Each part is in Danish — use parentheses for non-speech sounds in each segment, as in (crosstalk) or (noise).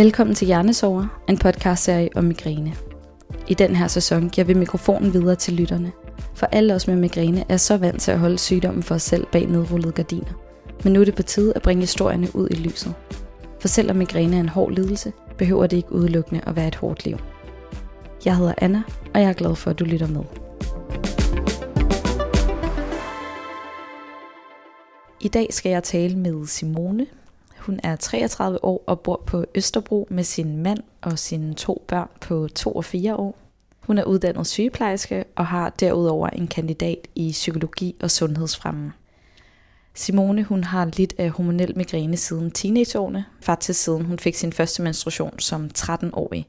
Velkommen til Hjernesover, en podcastserie om migræne. I den her sæson giver vi mikrofonen videre til lytterne. For alle os med migræne er så vant til at holde sygdommen for os selv bag nedrullede gardiner. Men nu er det på tide at bringe historierne ud i lyset. For selvom migræne er en hård lidelse, behøver det ikke udelukkende at være et hårdt liv. Jeg hedder Anna, og jeg er glad for, at du lytter med. I dag skal jeg tale med Simone. Hun er 33 år og bor på Østerbro med sin mand og sine to børn på 2 og 4 år. Hun er uddannet sygeplejerske og har derudover en kandidat i psykologi og sundhedsfremme. Simone hun har lidt af hormonel migræne siden teenageårene, faktisk siden hun fik sin første menstruation som 13-årig.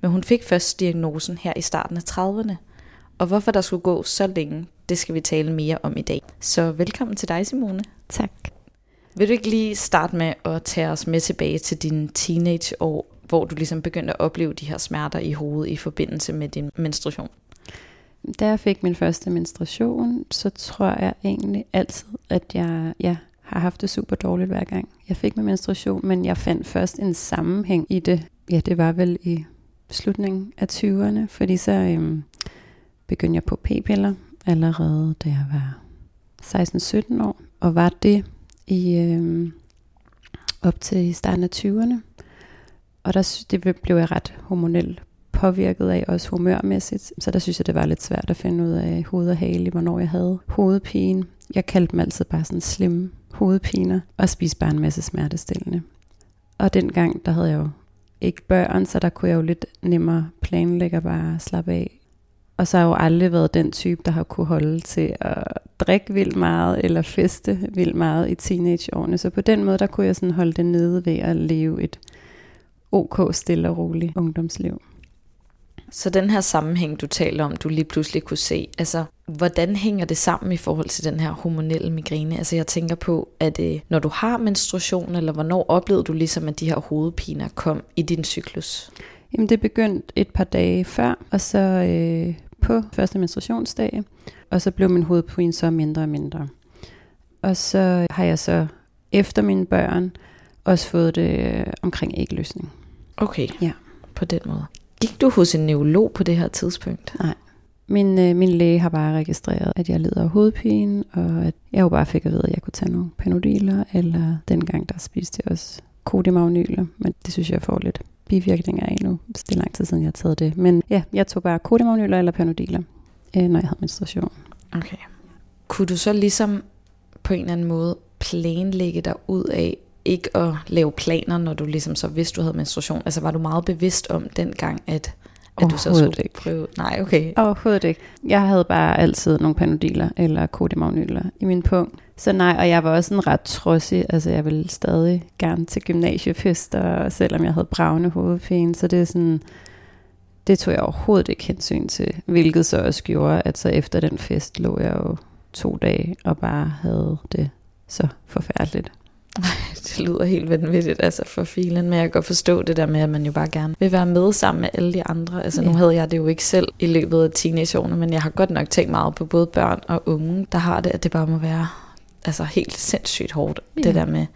Men hun fik først diagnosen her i starten af 30'erne. Og hvorfor der skulle gå så længe, det skal vi tale mere om i dag. Så velkommen til dig, Simone. Tak. Vil du ikke lige starte med at tage os med tilbage til dine teenageår, hvor du ligesom begyndte at opleve de her smerter i hovedet i forbindelse med din menstruation? Da jeg fik min første menstruation, så tror jeg egentlig altid, at jeg ja, har haft det super dårligt hver gang. Jeg fik min menstruation, men jeg fandt først en sammenhæng i det. Ja, det var vel i slutningen af 20'erne, fordi så øhm, begyndte jeg på p-piller allerede, da jeg var 16-17 år, og var det i øh, op til starten af 20'erne. Og der, det blev jeg ret hormonelt påvirket af, også humørmæssigt. Så der synes jeg, det var lidt svært at finde ud af hoved og hale, hvornår jeg havde hovedpine. Jeg kaldte dem altid bare sådan slimme hovedpiner, og spiste bare en masse smertestillende. Og dengang, der havde jeg jo ikke børn, så der kunne jeg jo lidt nemmere planlægge og bare slappe af. Og så har jeg jo aldrig været den type, der har kunne holde til at drikke vildt meget eller feste vildt meget i teenageårene. Så på den måde, der kunne jeg sådan holde det nede ved at leve et ok, stille og roligt ungdomsliv. Så den her sammenhæng, du taler om, du lige pludselig kunne se, altså hvordan hænger det sammen i forhold til den her hormonelle migræne? Altså jeg tænker på, at øh, når du har menstruation, eller hvornår oplevede du ligesom, at de her hovedpiner kom i din cyklus? Jamen det begyndte et par dage før, og så øh, på første menstruationsdag, og så blev min hovedpine så mindre og mindre. Og så har jeg så efter mine børn også fået det øh, omkring ægløsning. Okay, Ja. på den måde. Gik du hos en neurolog på det her tidspunkt? Nej. Min, øh, min læge har bare registreret, at jeg lider af hovedpine, og at jeg jo bare fik at vide, at jeg kunne tage nogle panodiler, eller dengang der spiste jeg også kodimagnyler, men det synes jeg får lidt bivirkninger af nu. Det er lang tid siden, jeg har taget det. Men ja, jeg tog bare kodimagnyler eller panodiler, øh, når jeg havde menstruation. Okay. Kunne du så ligesom på en eller anden måde planlægge dig ud af ikke at lave planer, når du ligesom så vidste, du havde menstruation? Altså var du meget bevidst om dengang, at, at du så skulle ikke. prøve? Nej, okay. Overhovedet ikke. Jeg havde bare altid nogle panodiler eller kodimagnyler i min punkt. Så nej, og jeg var også sådan ret trodsig. Altså jeg ville stadig gerne til gymnasiefester, selvom jeg havde bravende hovedpine. Så det er sådan, det tog jeg overhovedet ikke hensyn til. Hvilket så også gjorde, at så efter den fest lå jeg jo to dage og bare havde det så forfærdeligt. (laughs) Det lyder helt vanvittigt, altså for filen, men jeg kan godt forstå det der med, at man jo bare gerne vil være med sammen med alle de andre. Altså nu Ja. havde jeg det jo ikke selv i løbet af teenageårene, men jeg har godt nok tænkt meget på både børn og unge, der har det, at det bare må være altså helt sindssygt hårdt. Ja. Det der med,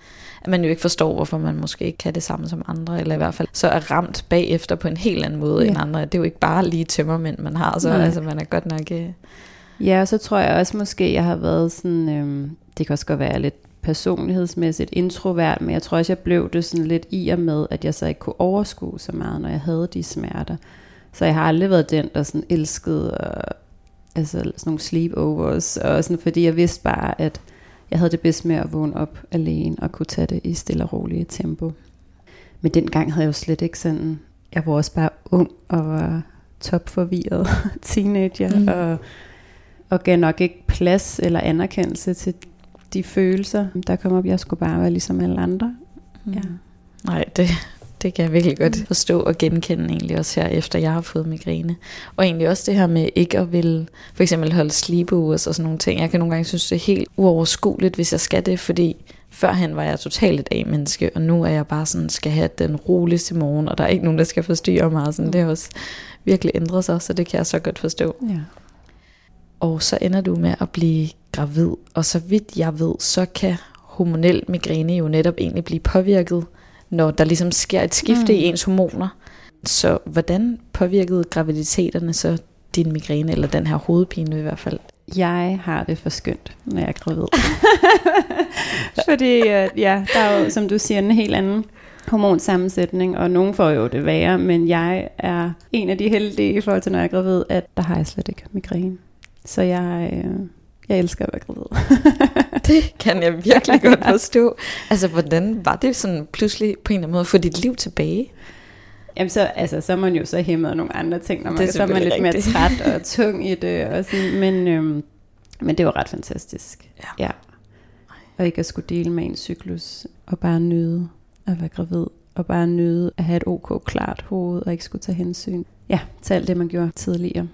at man jo ikke forstår, hvorfor man måske ikke kan det samme som andre, eller i hvert fald så er ramt bagefter på en helt anden måde ja. End andre. Det er jo ikke bare lige tømmermænd, man har, så Nej. altså, man er godt nok... Øh, Ja, og så tror jeg også måske, jeg har været sådan, øhm, det kan også godt være lidt personlighedsmæssigt introvert, men jeg tror også, jeg blev det sådan lidt i og med, at jeg så ikke kunne overskue så meget, når jeg havde de smerter. Så jeg har aldrig været den, der sådan elskede og, altså sådan nogle sleepovers, og sådan, fordi jeg vidste bare, at jeg havde det bedst med at vågne op alene og kunne tage det i stille og rolige tempo. Men dengang havde jeg jo slet ikke sådan, jeg var også bare ung og var topforvirret (laughs) teenager, Mm. og, og gav nok ikke plads eller anerkendelse til de følelser, der kom op. Jeg skulle bare være ligesom alle andre. Ja. Nej, det, det kan jeg virkelig godt Mm. forstå og genkende egentlig også her, efter jeg har fået migræne. Og egentlig også det her med ikke at vil for eksempel holde sleepovers og sådan nogle ting. Jeg kan nogle gange synes, det er helt uoverskueligt, hvis jeg skal det, fordi førhen var jeg totalt et A-menneske, og nu er jeg bare sådan, skal have den roligste morgen, og der er ikke nogen, der skal forstyrre mig. Sådan. Mm. Det har også virkelig ændret sig, så det kan jeg så godt forstå. Ja. Og så ender du med at blive gravid, og så vidt jeg ved, så kan hormonel migræne jo netop egentlig blive påvirket når der ligesom sker et skifte mm. I ens hormoner. Så hvordan påvirkede graviditeterne så din migræne, eller den her hovedpine i hvert fald? Jeg har det for skønt, når jeg er gravid. (laughs) Fordi øh, ja, der er jo, som du siger, en helt anden hormonsammensætning, og nogen får jo det værre, men jeg er en af de heldige i forhold til, når jeg er gravid, at der har jeg slet ikke migræne. Så jeg, øh, jeg elsker at være gravid. (laughs) Det kan jeg virkelig godt forstå. Altså, hvordan var det sådan pludselig på en eller anden måde at få dit liv tilbage? Jamen så, altså, så er man jo så hæmmet af nogle andre ting, når man, Det er så er man lidt selvfølgelig mere rigtigt. træt og tung i det. Og sådan, men, øhm, men det var ret fantastisk. Ja. ja. Og ikke at skulle dele med en cyklus, og bare nyde at være gravid, og bare nyde at have et ok klart hoved, og ikke skulle tage hensyn. Ja, til alt det, man gjorde tidligere.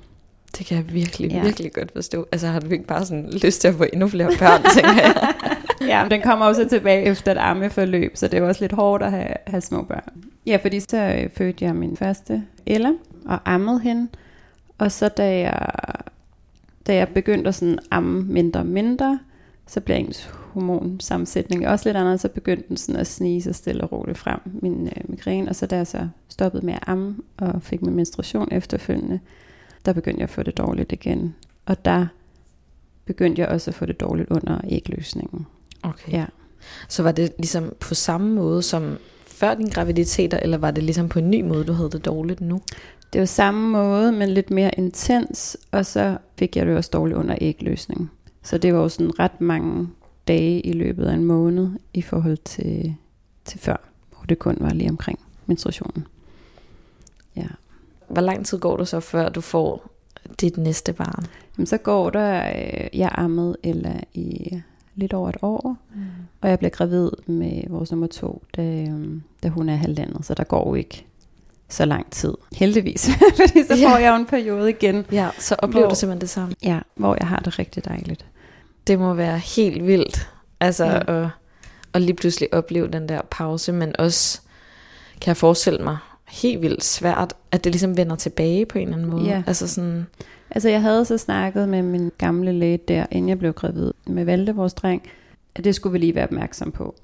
Det kan jeg virkelig, Ja. virkelig godt forstå. Altså, har du ikke bare sådan lyst til at få endnu flere børn, (laughs) tænker jeg? Ja, men den kommer også tilbage efter et ammeforløb, så det er jo også lidt hårdt at have, have små børn. Ja, fordi så øh, fødte jeg min første Ella, og ammede hende. Og så da jeg, da jeg begyndte at sådan amme mindre og mindre, så blev ens hormonsammensætning også lidt anderledes, så begyndte den sådan at snige sig stille og roligt frem, min øh, migræne. Og så da jeg så stoppede med at amme og fik min menstruation efterfølgende, der begyndte jeg at få det dårligt igen. Og der begyndte jeg også at få det dårligt under ægløsningen. Okay. Ja. Så var det ligesom på samme måde som før din graviditet, eller var det ligesom på en ny måde, du havde det dårligt nu? Det var samme måde, men lidt mere intens, og så fik jeg det også dårligt under ægløsning. Så det var jo sådan ret mange dage i løbet af en måned i forhold til, til før, hvor det kun var lige omkring menstruationen. Ja. Hvor lang tid går det så, før du får dit næste barn? Jamen, så går der, øh, jeg ammede Ella i lidt over et år, mm. og jeg bliver gravid med vores nummer to, da, øhm, da hun er halvandet, så der går jo ikke så lang tid. Heldigvis, (laughs) fordi så Ja. får jeg jo en periode igen, Ja, så oplever Hvor- du simpelthen det samme. ja, hvor jeg har det rigtig dejligt. Det må være helt vildt, altså Ja. ja. at, at lige pludselig opleve den der pause, men også, kan jeg forestille mig, helt vildt svært, at det ligesom vender tilbage på en eller anden måde. Ja. Altså sådan, Altså jeg havde så snakket med min gamle læge der, inden jeg blev gravid med Valde, vores dreng, at det skulle vi lige være opmærksom på.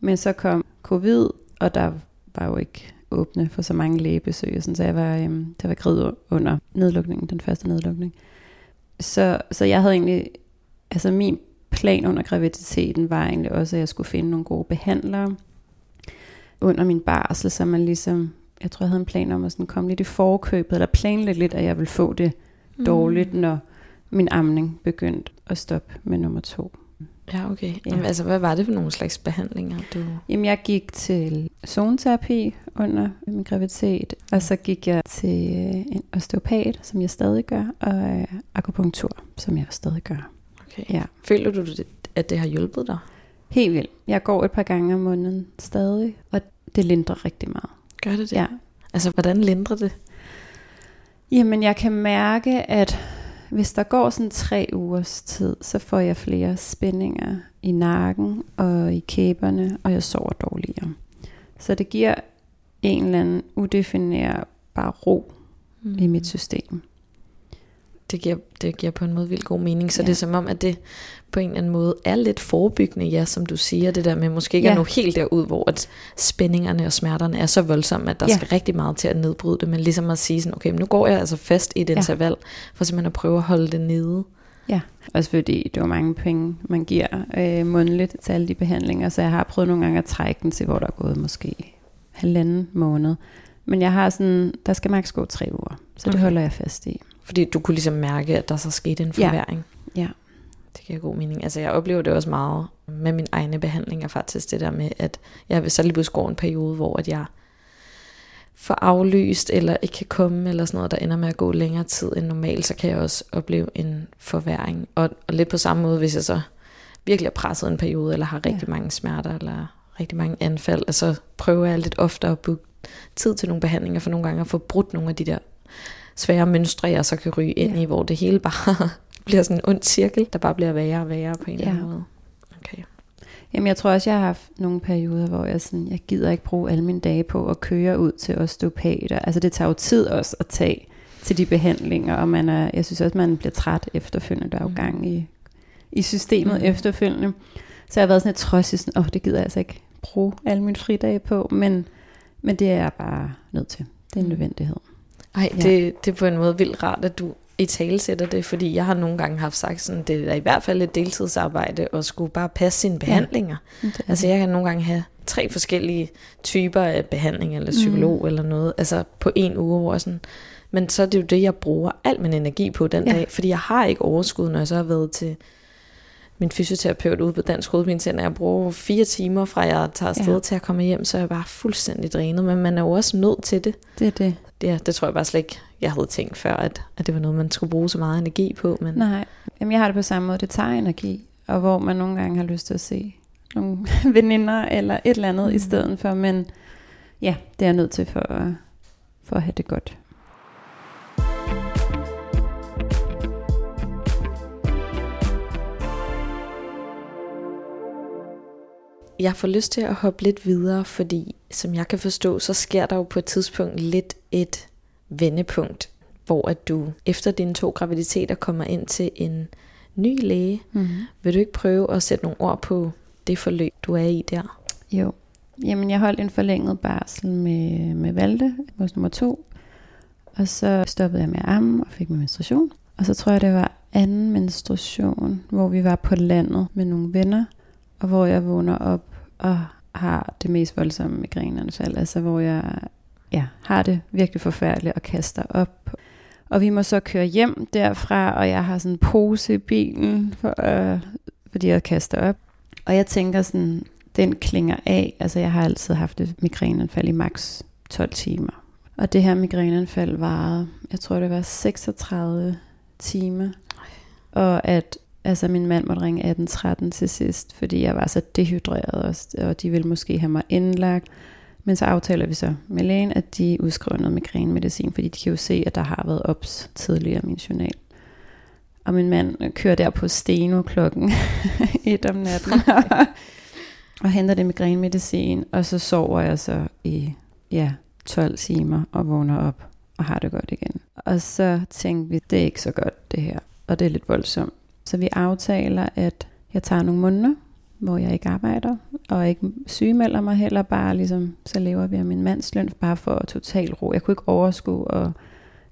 Men så kom covid, og der var jo ikke åbne for så mange lægebesøg, sådan, så jeg var, øhm, der var gravid under nedlukningen, den første nedlukning. Så, så jeg havde egentlig, altså min plan under graviditeten var egentlig også, at jeg skulle finde nogle gode behandlere under min barsel, så man ligesom, jeg tror jeg havde en plan om at sådan komme lidt i forkøbet, eller planlægge lidt, at jeg ville få det dårligt, når min amning begyndte at stoppe med nummer to. Ja, okay. Ja. Ja. Jamen, altså, hvad var det for nogle slags behandlinger, du... Jamen, jeg gik til zoneterapi under min graviditet, og så gik jeg til øh, en osteopat, som jeg stadig gør, og øh, akupunktur, som jeg stadig gør. Okay. Ja. Føler du, at det har hjulpet dig? Helt vildt. Jeg går et par gange om måneden stadig, og det lindrer rigtig meget. Gør det det? Ja. Altså, hvordan lindrer det? Jamen, jeg kan mærke, at hvis der går sådan tre ugers tid, så får jeg flere spændinger i nakken og i kæberne, og jeg sover dårligere. Så det giver en eller anden udefinerbar ro mm. i mit system. Det giver, det giver på en måde vildt god mening. Så Ja. ja. det er som om, at det på en eller anden måde er lidt forebyggende, ja, som du siger, det der med måske ikke Ja. ja. at nå helt derud, hvor at spændingerne og smerterne er så voldsomme, at der Ja. ja. skal rigtig meget til at nedbryde det, men ligesom at sige sådan, okay, men nu går jeg altså fast i et Ja. ja. interval, for simpelthen at prøve at holde det nede. Også fordi det var mange penge, man giver øh, månedligt til alle de behandlinger, så jeg har prøvet nogle gange at trække den til, hvor der er gået måske halvanden måned. Men jeg har sådan, der skal maks gå tre uger, så det Okay. holder jeg fast i. Fordi du kunne ligesom mærke, at der så skete en Ja. forværing. Ja. Det giver god mening. Altså jeg oplever det også meget med min egne behandlinger faktisk, det der med, at jeg så lige pludselig går en periode, hvor at jeg får aflyst, eller ikke kan komme, eller sådan noget, der ender med at gå længere tid end normalt, så kan jeg også opleve en forværing. Og, og lidt på samme måde, hvis jeg så virkelig er presset en periode, eller har rigtig Ja. ja. mange smerter, eller rigtig mange anfald, og så prøver jeg lidt oftere at booke tid til nogle behandlinger, for nogle gange at få brudt nogle af de der svære mønstre, jeg så kan ryge ind Ja. i, hvor det hele bare (laughs) bliver sådan en ond cirkel, der bare bliver værre og værre på en eller Ja. anden måde. Okay. Jamen jeg tror også, jeg har haft nogle perioder, hvor jeg sådan, jeg gider ikke bruge alle mine dage på at køre ud til osteopater. Altså det tager jo tid også at tage til de behandlinger, og man er, jeg synes også, man bliver træt efterfølgende. Der er jo Mhm. gang i, i systemet Mhm. efterfølgende. Så jeg har været sådan et trods i sådan, åh, oh, det gider jeg altså ikke bruge alle mine fridage på, men, men det er jeg bare nødt til. Det er en nødvendighed. Ej, ja. det, det er på en måde vildt rart, at du i tale sætter det, fordi jeg har nogle gange haft sagt sådan, det er i hvert fald et deltidsarbejde, og skulle bare passe sine behandlinger. Ja, altså jeg kan nogle gange have tre forskellige typer af behandling, eller psykolog, mm. eller noget, altså på en uge, hvor sådan, men så er det jo det, jeg bruger al min energi på den ja. dag, fordi jeg har ikke overskud, når jeg så har været til min fysioterapeut ude på Dansk Hovedpinecenter. Jeg bruger fire timer fra jeg tager afsted ja. til at komme hjem, så er jeg bare fuldstændig drænet, men man er jo også nødt til det. Det er det. Ja, det tror jeg bare slet ikke, jeg havde tænkt før, at, at det var noget, man skulle bruge så meget energi på. Men... Nej, Jamen, jeg har det på samme måde. Det tager energi, og hvor man nogle gange har lyst til at se nogle (laughs) veninder eller et eller andet mm. i stedet for, men ja, det er jeg nødt til for, for at have det godt. Jeg får lyst til at hoppe lidt videre, fordi som jeg kan forstå, så sker der jo på et tidspunkt lidt et vendepunkt, hvor at du efter dine to graviditeter kommer ind til en ny læge. Mm-hmm. Vil du ikke prøve at sætte nogle ord på det forløb, du er i der? Jo. Jamen, jeg holdt en forlænget barsel med, med Valde, vores nummer to. Og så stoppede jeg med at amme og fik min menstruation. Og så tror jeg, det var anden menstruation, hvor vi var på landet med nogle venner og hvor jeg vågner op og har det mest voldsomme migræneanfald, altså hvor jeg ja, har det virkelig forfærdeligt og kaster op. Og vi må så køre hjem derfra, og jeg har sådan en pose i bilen, for, øh, fordi jeg kaster op. Og jeg tænker sådan, den klinger af. Altså jeg har altid haft et migræneanfald i maks 12 timer. Og det her migræneanfald varede, jeg tror det var 36 timer. Og at Altså min mand måtte ringe 1813 til sidst, fordi jeg var så dehydreret, også, og de ville måske have mig indlagt. Men så aftaler vi så med lægen, at de udskriver noget migrænemedicin, fordi de kan jo se, at der har været ops tidligere i min journal. Og min mand kører der på Steno klokken (laughs) et om natten (laughs) (laughs) og henter det migrænemedicin, og så sover jeg så i ja, 12 timer og vågner op og har det godt igen. Og så tænkte vi, det er ikke så godt det her, og det er lidt voldsomt. Så vi aftaler, at jeg tager nogle måneder, hvor jeg ikke arbejder, og ikke sygemelder mig heller, bare ligesom, så lever vi af min mands løn, bare for total ro. Jeg kunne ikke overskue at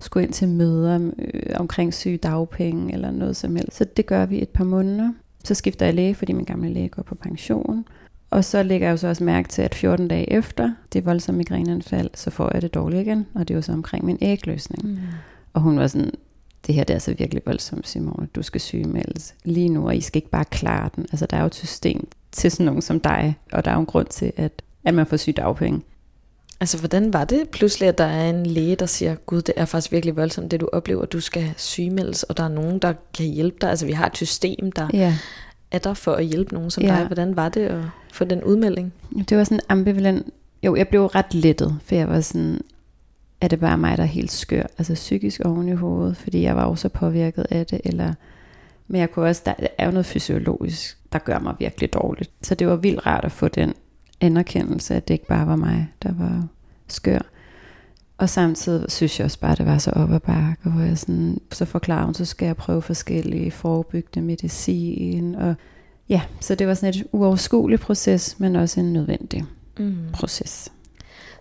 skulle ind til møder øh, omkring syge dagpenge eller noget som helst. Så det gør vi et par måneder. Så skifter jeg læge, fordi min gamle læge går på pension. Og så lægger jeg jo så også mærke til, at 14 dage efter det voldsomme migræneanfald, så får jeg det dårligt igen. Og det var så omkring min ægløsning. Mm. Og hun var sådan, det her det er altså virkelig voldsomt, Simone. Du skal sygemeldes lige nu, og I skal ikke bare klare den. Altså, der er jo et system til sådan nogen som dig, og der er jo en grund til, at, at man får sygedagpenge. Altså, hvordan var det pludselig, at der er en læge, der siger, gud, det er faktisk virkelig voldsomt, det du oplever, du skal sygemeldes, og der er nogen, der kan hjælpe dig. Altså, vi har et system, der ja. er der for at hjælpe nogen som ja. dig. Hvordan var det at få den udmelding? Det var sådan ambivalent. Jo, jeg blev ret lettet, for jeg var sådan, er det bare mig, der er helt skør, altså psykisk oven i hovedet, fordi jeg var også påvirket af det, eller, men jeg kunne også, der er jo noget fysiologisk, der gør mig virkelig dårligt. Så det var vildt rart at få den anerkendelse, at det ikke bare var mig, der var skør. Og samtidig synes jeg også bare, at det var så op ad bakke, hvor jeg sådan, så forklarer hun, så skal jeg prøve forskellige forebyggende medicin, og ja, så det var sådan et uoverskueligt proces, men også en nødvendig mm. proces.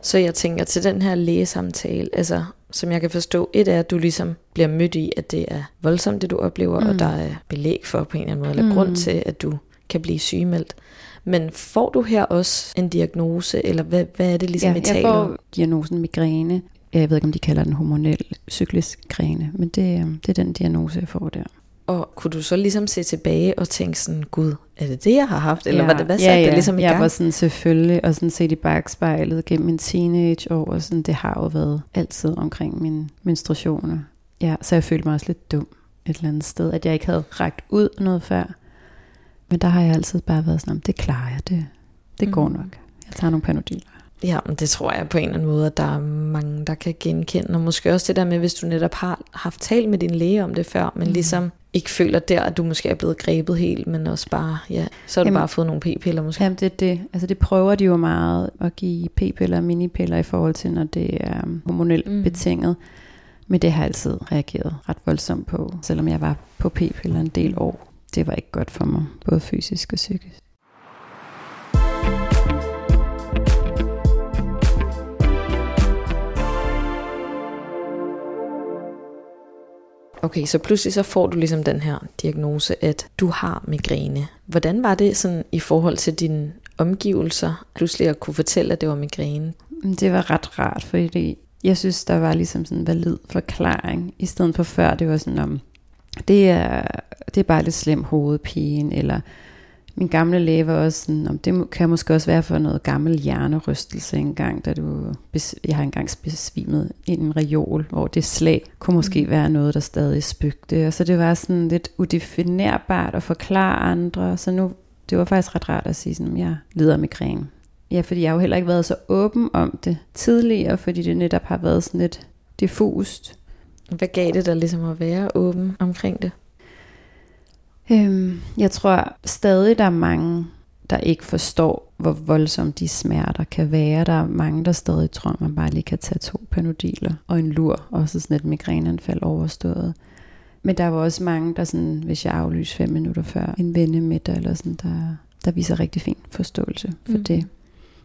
Så jeg tænker til den her lægesamtale, altså som jeg kan forstå, et er, at du ligesom bliver mødt i, at det er voldsomt, det du oplever, mm. og der er belæg for på en eller anden måde, eller mm. grund til, at du kan blive sygemeldt. Men får du her også en diagnose, eller hvad, hvad er det ligesom, ja, I taler jeg får diagnosen migræne. Jeg ved ikke, om de kalder den hormonel cyklisk græne, men det, øhm, det er den diagnose, jeg får der. Og kunne du så ligesom se tilbage og tænke sådan, gud, er det det, jeg har haft? Eller ja, var det, hvad satte ja, ja. det ligesom i gang? Jeg var sådan selvfølgelig, og sådan set i bagspejlet gennem min teenageår, og sådan, det har jo været altid omkring mine menstruationer. Ja, så jeg følte mig også lidt dum et eller andet sted, at jeg ikke havde rækket ud noget før. Men der har jeg altid bare været sådan, det klarer jeg, det, det mm. går nok. Jeg tager nogle panodiler. Ja, men det tror jeg på en eller anden måde, at der er mange, der kan genkende. Og måske også det der med, hvis du netop har haft talt med din læge om det før, men mm. ligesom ikke føler der, at du måske er blevet grebet helt, men også bare, ja, så har du jamen, bare fået nogle p-piller måske. Jamen det det. Altså det prøver de jo meget at give p-piller og minipiller i forhold til, når det er hormonelt mm. betinget. Men det har jeg altid reageret ret voldsomt på, selvom jeg var på p-piller en del år. Det var ikke godt for mig, både fysisk og psykisk. Okay, så pludselig så får du ligesom den her diagnose, at du har migræne. Hvordan var det sådan i forhold til dine omgivelser, pludselig at kunne fortælle, at det var migræne? Mm, det var ret rart, fordi jeg synes, der var ligesom sådan en valid forklaring, i stedet for før, det var sådan om, det er, det er bare lidt slem hovedpine, eller min gamle læge var også sådan, om det kan måske også være for noget gammel hjernerystelse engang, da du, jeg har engang besvimet i en reol, hvor det slag kunne måske mm. være noget, der stadig spøgte, og så det var sådan lidt udefinerbart at forklare andre, så nu, det var faktisk ret rart at sige sådan, jeg lider af migræne. Ja, fordi jeg har jo heller ikke været så åben om det tidligere, fordi det netop har været sådan lidt diffust. Hvad gav det dig ligesom at være åben omkring det? Øhm, jeg tror stadig, der er mange, der ikke forstår, hvor voldsomt de smerter kan være. Der er mange, der stadig tror, man bare lige kan tage to panodiler og en lur, og så sådan et migræneanfald overstået. Men der var også mange, der sådan, hvis jeg aflyser fem minutter før en vendemiddag, eller sådan, der, der viser rigtig fin forståelse for mm. det.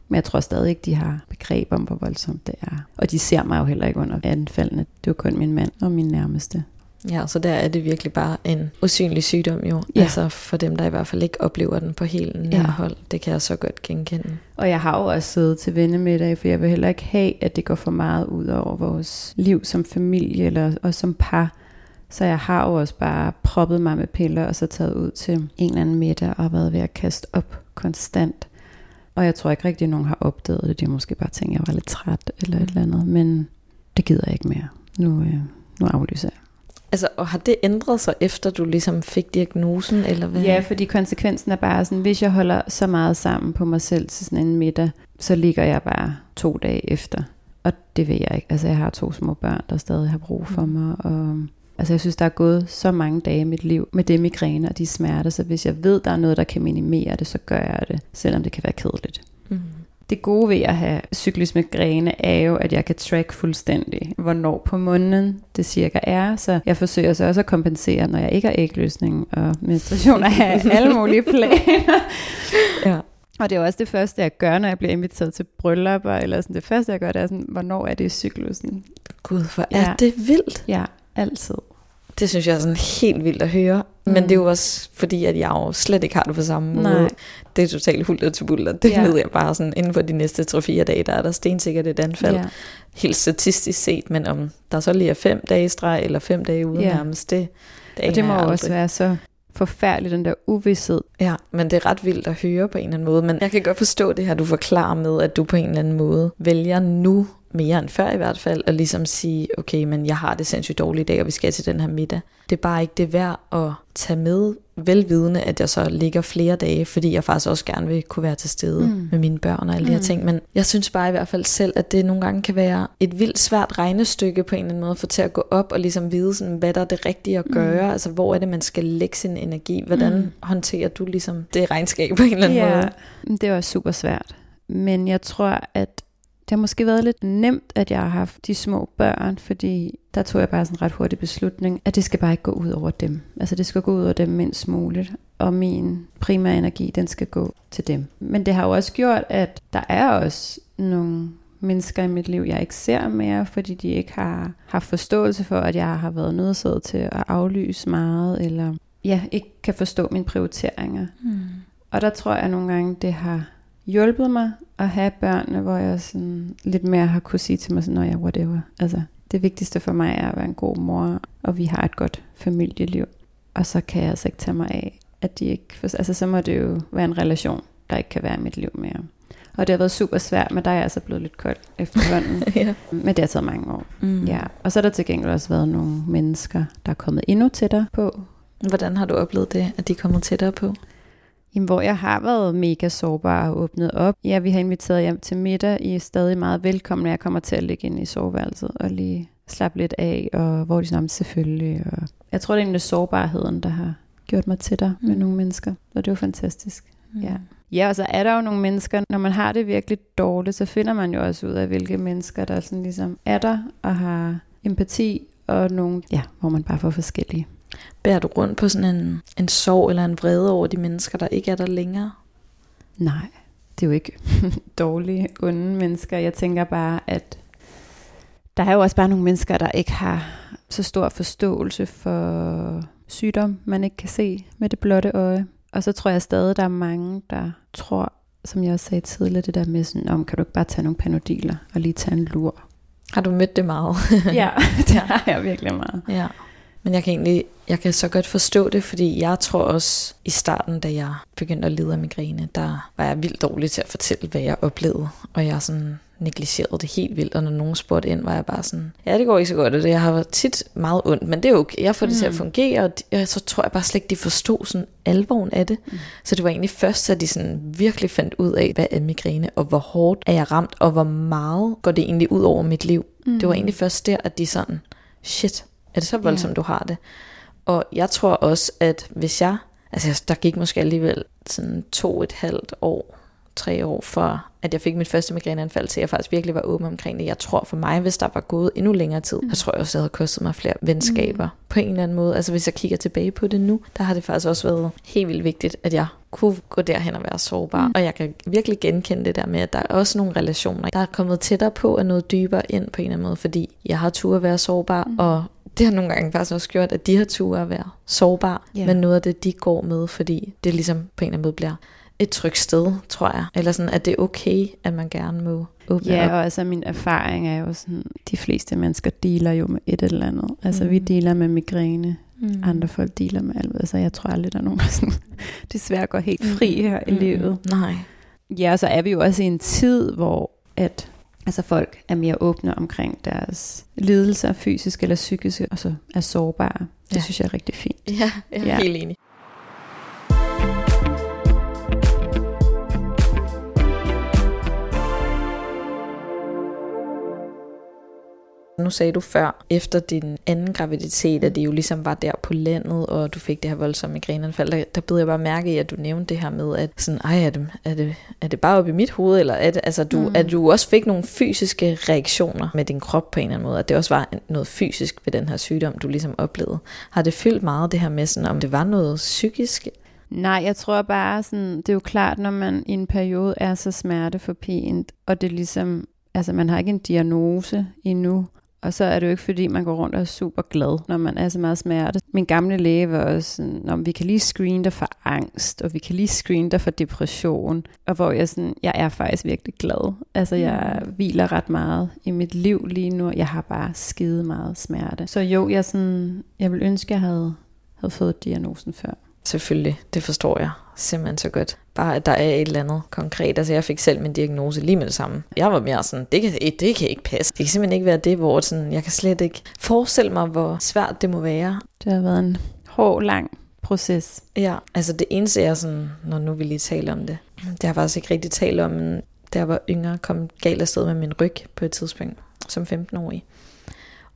Men jeg tror stadig ikke, de har begreb om, hvor voldsomt det er. Og de ser mig jo heller ikke under anfaldene. Det var kun min mand og min nærmeste. Ja, så der er det virkelig bare en usynlig sygdom jo. Ja. Altså for dem, der i hvert fald ikke oplever den på helt nær hold. Det kan jeg så godt genkende. Og jeg har jo også siddet til vennemiddag, for jeg vil heller ikke have, at det går for meget ud over vores liv som familie eller, og som par. Så jeg har jo også bare proppet mig med piller, og så taget ud til en eller anden middag og været ved at kaste op konstant. Og jeg tror ikke rigtig, at nogen har opdaget det. De har måske bare tænkt, at jeg var lidt træt eller et eller andet. Men det gider jeg ikke mere. Nu, øh, nu aflyser jeg. Altså, og har det ændret sig, efter du ligesom fik diagnosen, eller hvad? Ja, fordi konsekvensen er bare sådan, hvis jeg holder så meget sammen på mig selv til sådan en middag, så ligger jeg bare to dage efter. Og det vil jeg ikke. Altså, jeg har to små børn, der stadig har brug for mm. mig, og Altså jeg synes, der er gået så mange dage i mit liv med det migræne og de smerter, så hvis jeg ved, der er noget, der kan minimere det, så gør jeg det, selvom det kan være kedeligt. Mm. Det gode ved at have cyklisk migræne er jo, at jeg kan track fuldstændig, hvornår på måneden det cirka er. Så jeg forsøger så også at kompensere, når jeg ikke har ægløsning og menstruation af (laughs) alle mulige planer. ja. Og det er også det første, jeg gør, når jeg bliver inviteret til bryllupper, eller sådan det første, jeg gør, det er sådan, hvornår er det i cyklusen? Gud, hvor er ja. det vildt. Ja, altid. Det synes jeg er sådan helt vildt at høre. Mm. Men det er jo også fordi, at jeg jo slet ikke har det på samme måde. Nej. Det er totalt hullet til buller. Det ja. ved jeg bare sådan, inden for de næste 3-4 dage, der er der stensikkert et anfald. Ja. Helt statistisk set, men om der så lige er fem dage streg, eller fem dage ude ja. nærmest, det, det, og det må også være så forfærdelig, den der uvidshed. Ja, men det er ret vildt at høre på en eller anden måde. Men jeg kan godt forstå det her, du forklarer med, at du på en eller anden måde vælger nu mere end før i hvert fald, at ligesom sige, okay, men jeg har det sindssygt dårligt i dag, og vi skal til den her middag. Det er bare ikke det værd at tage med, velvidende, at jeg så ligger flere dage, fordi jeg faktisk også gerne vil kunne være til stede mm. med mine børn og alle mm. de her mm. ting. Men jeg synes bare i hvert fald selv, at det nogle gange kan være et vildt svært regnestykke på en eller anden måde, for til at gå op og ligesom vide, sådan, hvad der er det rigtige at mm. gøre. Mm. Altså, hvor er det, man skal lægge sin energi? Hvordan mm. håndterer du ligesom det regnskab på en eller anden ja, måde? det var super svært. Men jeg tror, at det har måske været lidt nemt, at jeg har haft de små børn, fordi der tog jeg bare sådan en ret hurtig beslutning, at det skal bare ikke gå ud over dem. Altså det skal gå ud over dem mindst muligt, og min primære energi, den skal gå til dem. Men det har jo også gjort, at der er også nogle mennesker i mit liv, jeg ikke ser mere, fordi de ikke har haft forståelse for, at jeg har været nødsaget til at aflyse meget, eller ja, ikke kan forstå mine prioriteringer. Mm. Og der tror jeg nogle gange, det har hjulpet mig at have børnene, hvor jeg sådan lidt mere har kunne sige til mig sådan, ja, whatever. Altså, det vigtigste for mig er at være en god mor, og vi har et godt familieliv. Og så kan jeg altså ikke tage mig af, at de ikke... Altså, så må det jo være en relation, der ikke kan være i mit liv mere. Og det har været super svært, men der er jeg altså blevet lidt kold efterhånden. (laughs) ja. Men det har taget mange år. Mm. Ja. Og så har der til gengæld også været nogle mennesker, der er kommet endnu tættere på. Hvordan har du oplevet det, at de er kommet tættere på? Jamen, hvor jeg har været mega sårbar og åbnet op. Ja, vi har inviteret hjem til middag. I er stadig meget velkomne, jeg kommer til at ligge ind i soveværelset og lige slappe lidt af, og hvor de sådan selvfølgelig. Og jeg tror, det er egentlig sårbarheden, der har gjort mig tættere mm. med nogle mennesker, og det var fantastisk. Mm. Ja. Ja, og så er der jo nogle mennesker, når man har det virkelig dårligt, så finder man jo også ud af, hvilke mennesker, der sådan ligesom er der og har empati, og nogle, ja, hvor man bare får forskellige. Bærer du rundt på sådan en, en sorg eller en vrede over de mennesker, der ikke er der længere? Nej, det er jo ikke (laughs) dårlige, onde mennesker. Jeg tænker bare, at der er jo også bare nogle mennesker, der ikke har så stor forståelse for sygdom, man ikke kan se med det blotte øje. Og så tror jeg stadig, der er mange, der tror, som jeg også sagde tidligere, det der med sådan, om kan du ikke bare tage nogle panodiler og lige tage en lur. Har du mødt det meget? ja, (laughs) (laughs) det har jeg virkelig meget. Ja. Men jeg kan egentlig, jeg kan så godt forstå det, fordi jeg tror også i starten, da jeg begyndte at lide af migræne, der var jeg vildt dårlig til at fortælle, hvad jeg oplevede. Og jeg sådan negligerede det helt vildt, og når nogen spurgte ind, var jeg bare sådan, ja, det går ikke så godt, og det jeg har været tit meget ondt, men det er okay, jeg får det mm. til at mm. fungere, og de, så tror jeg bare slet ikke, de forstod sådan alvoren af det. Mm. Så det var egentlig først, at de sådan virkelig fandt ud af, hvad er migræne, og hvor hårdt er jeg ramt, og hvor meget går det egentlig ud over mit liv. Mm. Det var egentlig først der, at de sådan, shit, er det så voldsomt, yeah. du har det? Og jeg tror også, at hvis jeg, altså der gik måske alligevel sådan to et halvt år, tre år, for at jeg fik mit første migræneanfald, til jeg faktisk virkelig var åben omkring det. Jeg tror for mig, hvis der var gået endnu længere tid, mm. jeg tror også, det havde kostet mig flere venskaber mm. på en eller anden måde. Altså hvis jeg kigger tilbage på det nu, der har det faktisk også været helt vildt vigtigt, at jeg kunne gå derhen og være sårbar. Mm. Og jeg kan virkelig genkende det der med, at der er også nogle relationer, der er kommet tættere på og noget dybere ind på en eller anden måde, fordi jeg har tur at være sårbar, mm. og det har nogle gange faktisk også gjort, at de har tur at være sårbar, yeah. men noget af det, de går med, fordi det ligesom på en eller anden måde bliver et trygt sted, tror jeg. Eller sådan, at det er okay, at man gerne må åbne ja, op. og altså min erfaring er jo sådan, de fleste mennesker dealer jo med et eller andet. Altså mm. vi dealer med migræne, mm. andre folk dealer med alt. Altså jeg tror aldrig, der er nogen, der sådan, (laughs) desværre går helt fri mm. her i mm. livet. Nej. Ja, så er vi jo også i en tid, hvor at altså folk er mere åbne omkring deres lidelser, fysiske eller psykiske, og så er sårbare. Det ja. synes jeg er rigtig fint. Ja, jeg er ja. helt enig. Nu sagde du før, efter din anden graviditet, at det jo ligesom var der på landet, og du fik det her voldsomme migræneanfald, der, der blev jeg bare mærke i, at du nævnte det her med, at sådan, ej, er det, er det, er det bare oppe i mit hoved, eller at, altså, du, mm. at du også fik nogle fysiske reaktioner med din krop på en eller anden måde, at det også var noget fysisk ved den her sygdom, du ligesom oplevede. Har det fyldt meget det her med, sådan, om det var noget psykisk? Nej, jeg tror bare, sådan, det er jo klart, når man i en periode er så smerteforpint, og det ligesom, altså man har ikke en diagnose endnu, og så er det jo ikke, fordi man går rundt og er super glad, når man er så meget smerte. Min gamle læge var også sådan, om vi kan lige screene dig for angst, og vi kan lige screene dig for depression. Og hvor jeg sådan, jeg er faktisk virkelig glad. Altså jeg mm. hviler ret meget i mit liv lige nu. Jeg har bare skide meget smerte. Så jo, jeg, sådan, jeg vil ønske, jeg havde, havde fået diagnosen før. Selvfølgelig, det forstår jeg simpelthen så godt. Bare at der er et eller andet konkret. Altså jeg fik selv min diagnose lige med det samme. Jeg var mere sådan, det kan, det kan ikke passe. Det kan simpelthen ikke være det, hvor sådan, jeg kan slet ikke forestille mig, hvor svært det må være. Det har været en hård, lang proces. Ja, altså det eneste er sådan, når nu vi lige taler om det, det har jeg faktisk ikke rigtig talt om, men da jeg var yngre, kom galt afsted med min ryg på et tidspunkt, som 15-årig.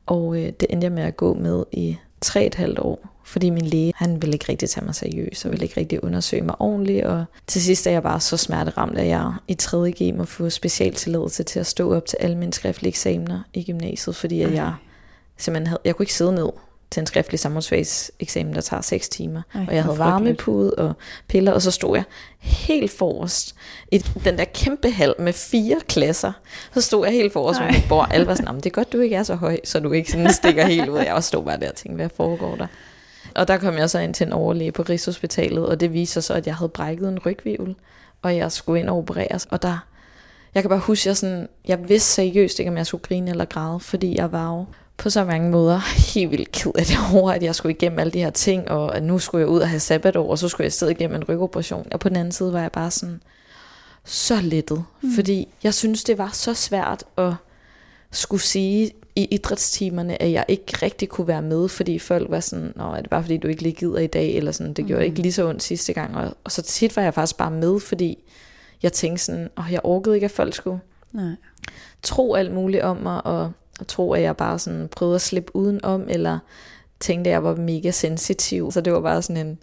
Og øh, det endte jeg med at gå med i tre et halvt år, fordi min læge, han ville ikke rigtig tage mig seriøst, og ville ikke rigtig undersøge mig ordentligt, og til sidst er jeg bare så smerteramt, at jeg i 3. G må få specialtilladelse til at stå op til alle mine skriftlige eksamener i gymnasiet, fordi at jeg simpelthen havde, jeg kunne ikke sidde ned til en skriftlig eksamen, der tager 6 timer. Ej, og jeg havde varmepude og piller, og så stod jeg helt forrest i den der kæmpe hal med fire klasser. Så stod jeg helt forrest med mit bord. Alle var sådan, det er godt, du ikke er så høj, så du ikke sådan stikker helt ud. Jeg stod bare der og tænkte, hvad foregår der? Og der kom jeg så ind til en overlæge på Rigshospitalet, og det viste sig så, at jeg havde brækket en rygvivl, og jeg skulle ind og opereres. Og der, jeg kan bare huske, jeg, sådan, jeg vidste seriøst ikke, om jeg skulle grine eller græde, fordi jeg var jo på så mange måder (laughs) helt vildt ked af det over, at jeg skulle igennem alle de her ting, og at nu skulle jeg ud og have sabbatår, og så skulle jeg sidde igennem en rygoperation. Og på den anden side var jeg bare sådan så lettet, mm. fordi jeg synes, det var så svært at skulle sige i idrætstimerne, at jeg ikke rigtig kunne være med, fordi folk var sådan, Nå, er det bare fordi, du ikke lige gider i dag, eller sådan, det gjorde mm. ikke lige så ondt sidste gang, og, og så tit var jeg faktisk bare med, fordi jeg tænkte sådan, og jeg orkede ikke, at folk skulle Nej. tro alt muligt om mig, og, og tro, at jeg bare sådan prøvede at slippe udenom, eller tænkte, jeg var mega sensitiv. Så det var bare sådan en,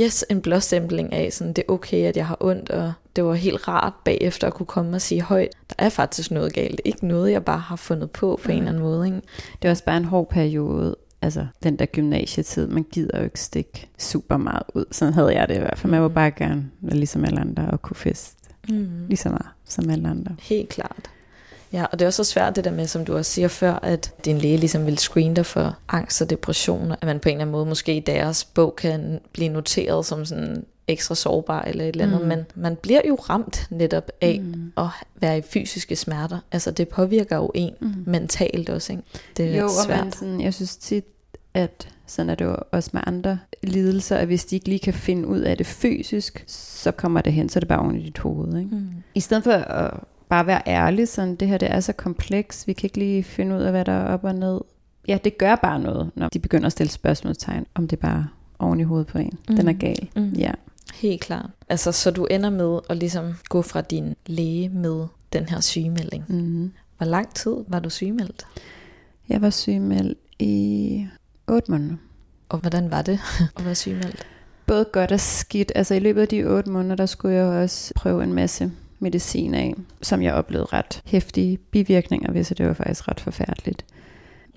yes, en blåstempling af, sådan, det er okay, at jeg har ondt, og det var helt rart bagefter at kunne komme og sige højt, der er faktisk noget galt. Ikke noget, jeg bare har fundet på på ja. en eller anden måde. Ikke? Det var også bare en hård periode, altså den der gymnasietid, man gider jo ikke stikke super meget ud. Sådan havde jeg det i hvert fald. Man var mm. bare gerne være ligesom alle andre og kunne feste mm. lige så meget som alle andre. Helt klart. Ja, og det er også så svært det der med, som du også siger før, at din læge ligesom vil screene dig for angst og depression, at man på en eller anden måde måske i deres bog kan blive noteret som sådan ekstra sårbar eller et eller andet, mm. men man bliver jo ramt netop af mm. at være i fysiske smerter. Altså det påvirker jo en mm. mentalt også, ikke? Det er jo, svært. og man sådan, jeg synes tit, at sådan er det jo også med andre lidelser, at hvis de ikke lige kan finde ud af det fysisk, så kommer det hen, så er det bare oven i dit hoved. Ikke? Mm. I stedet for at bare være ærlig, sådan det her det er så kompleks, vi kan ikke lige finde ud af, hvad der er op og ned. Ja, det gør bare noget, når de begynder at stille spørgsmålstegn, om det bare oven i hovedet på en. Mm. Den er gal. Mm. Ja. Helt klart. Altså, så du ender med at ligesom gå fra din læge med den her sygemelding. Mm. Hvor lang tid var du sygemeldt? Jeg var sygemeldt i 8 måneder. Og hvordan var det (laughs) at være sygemeldt? Både godt og skidt. Altså i løbet af de 8 måneder, der skulle jeg også prøve en masse medicin af, som jeg oplevede ret hæftige bivirkninger ved, så det var faktisk ret forfærdeligt.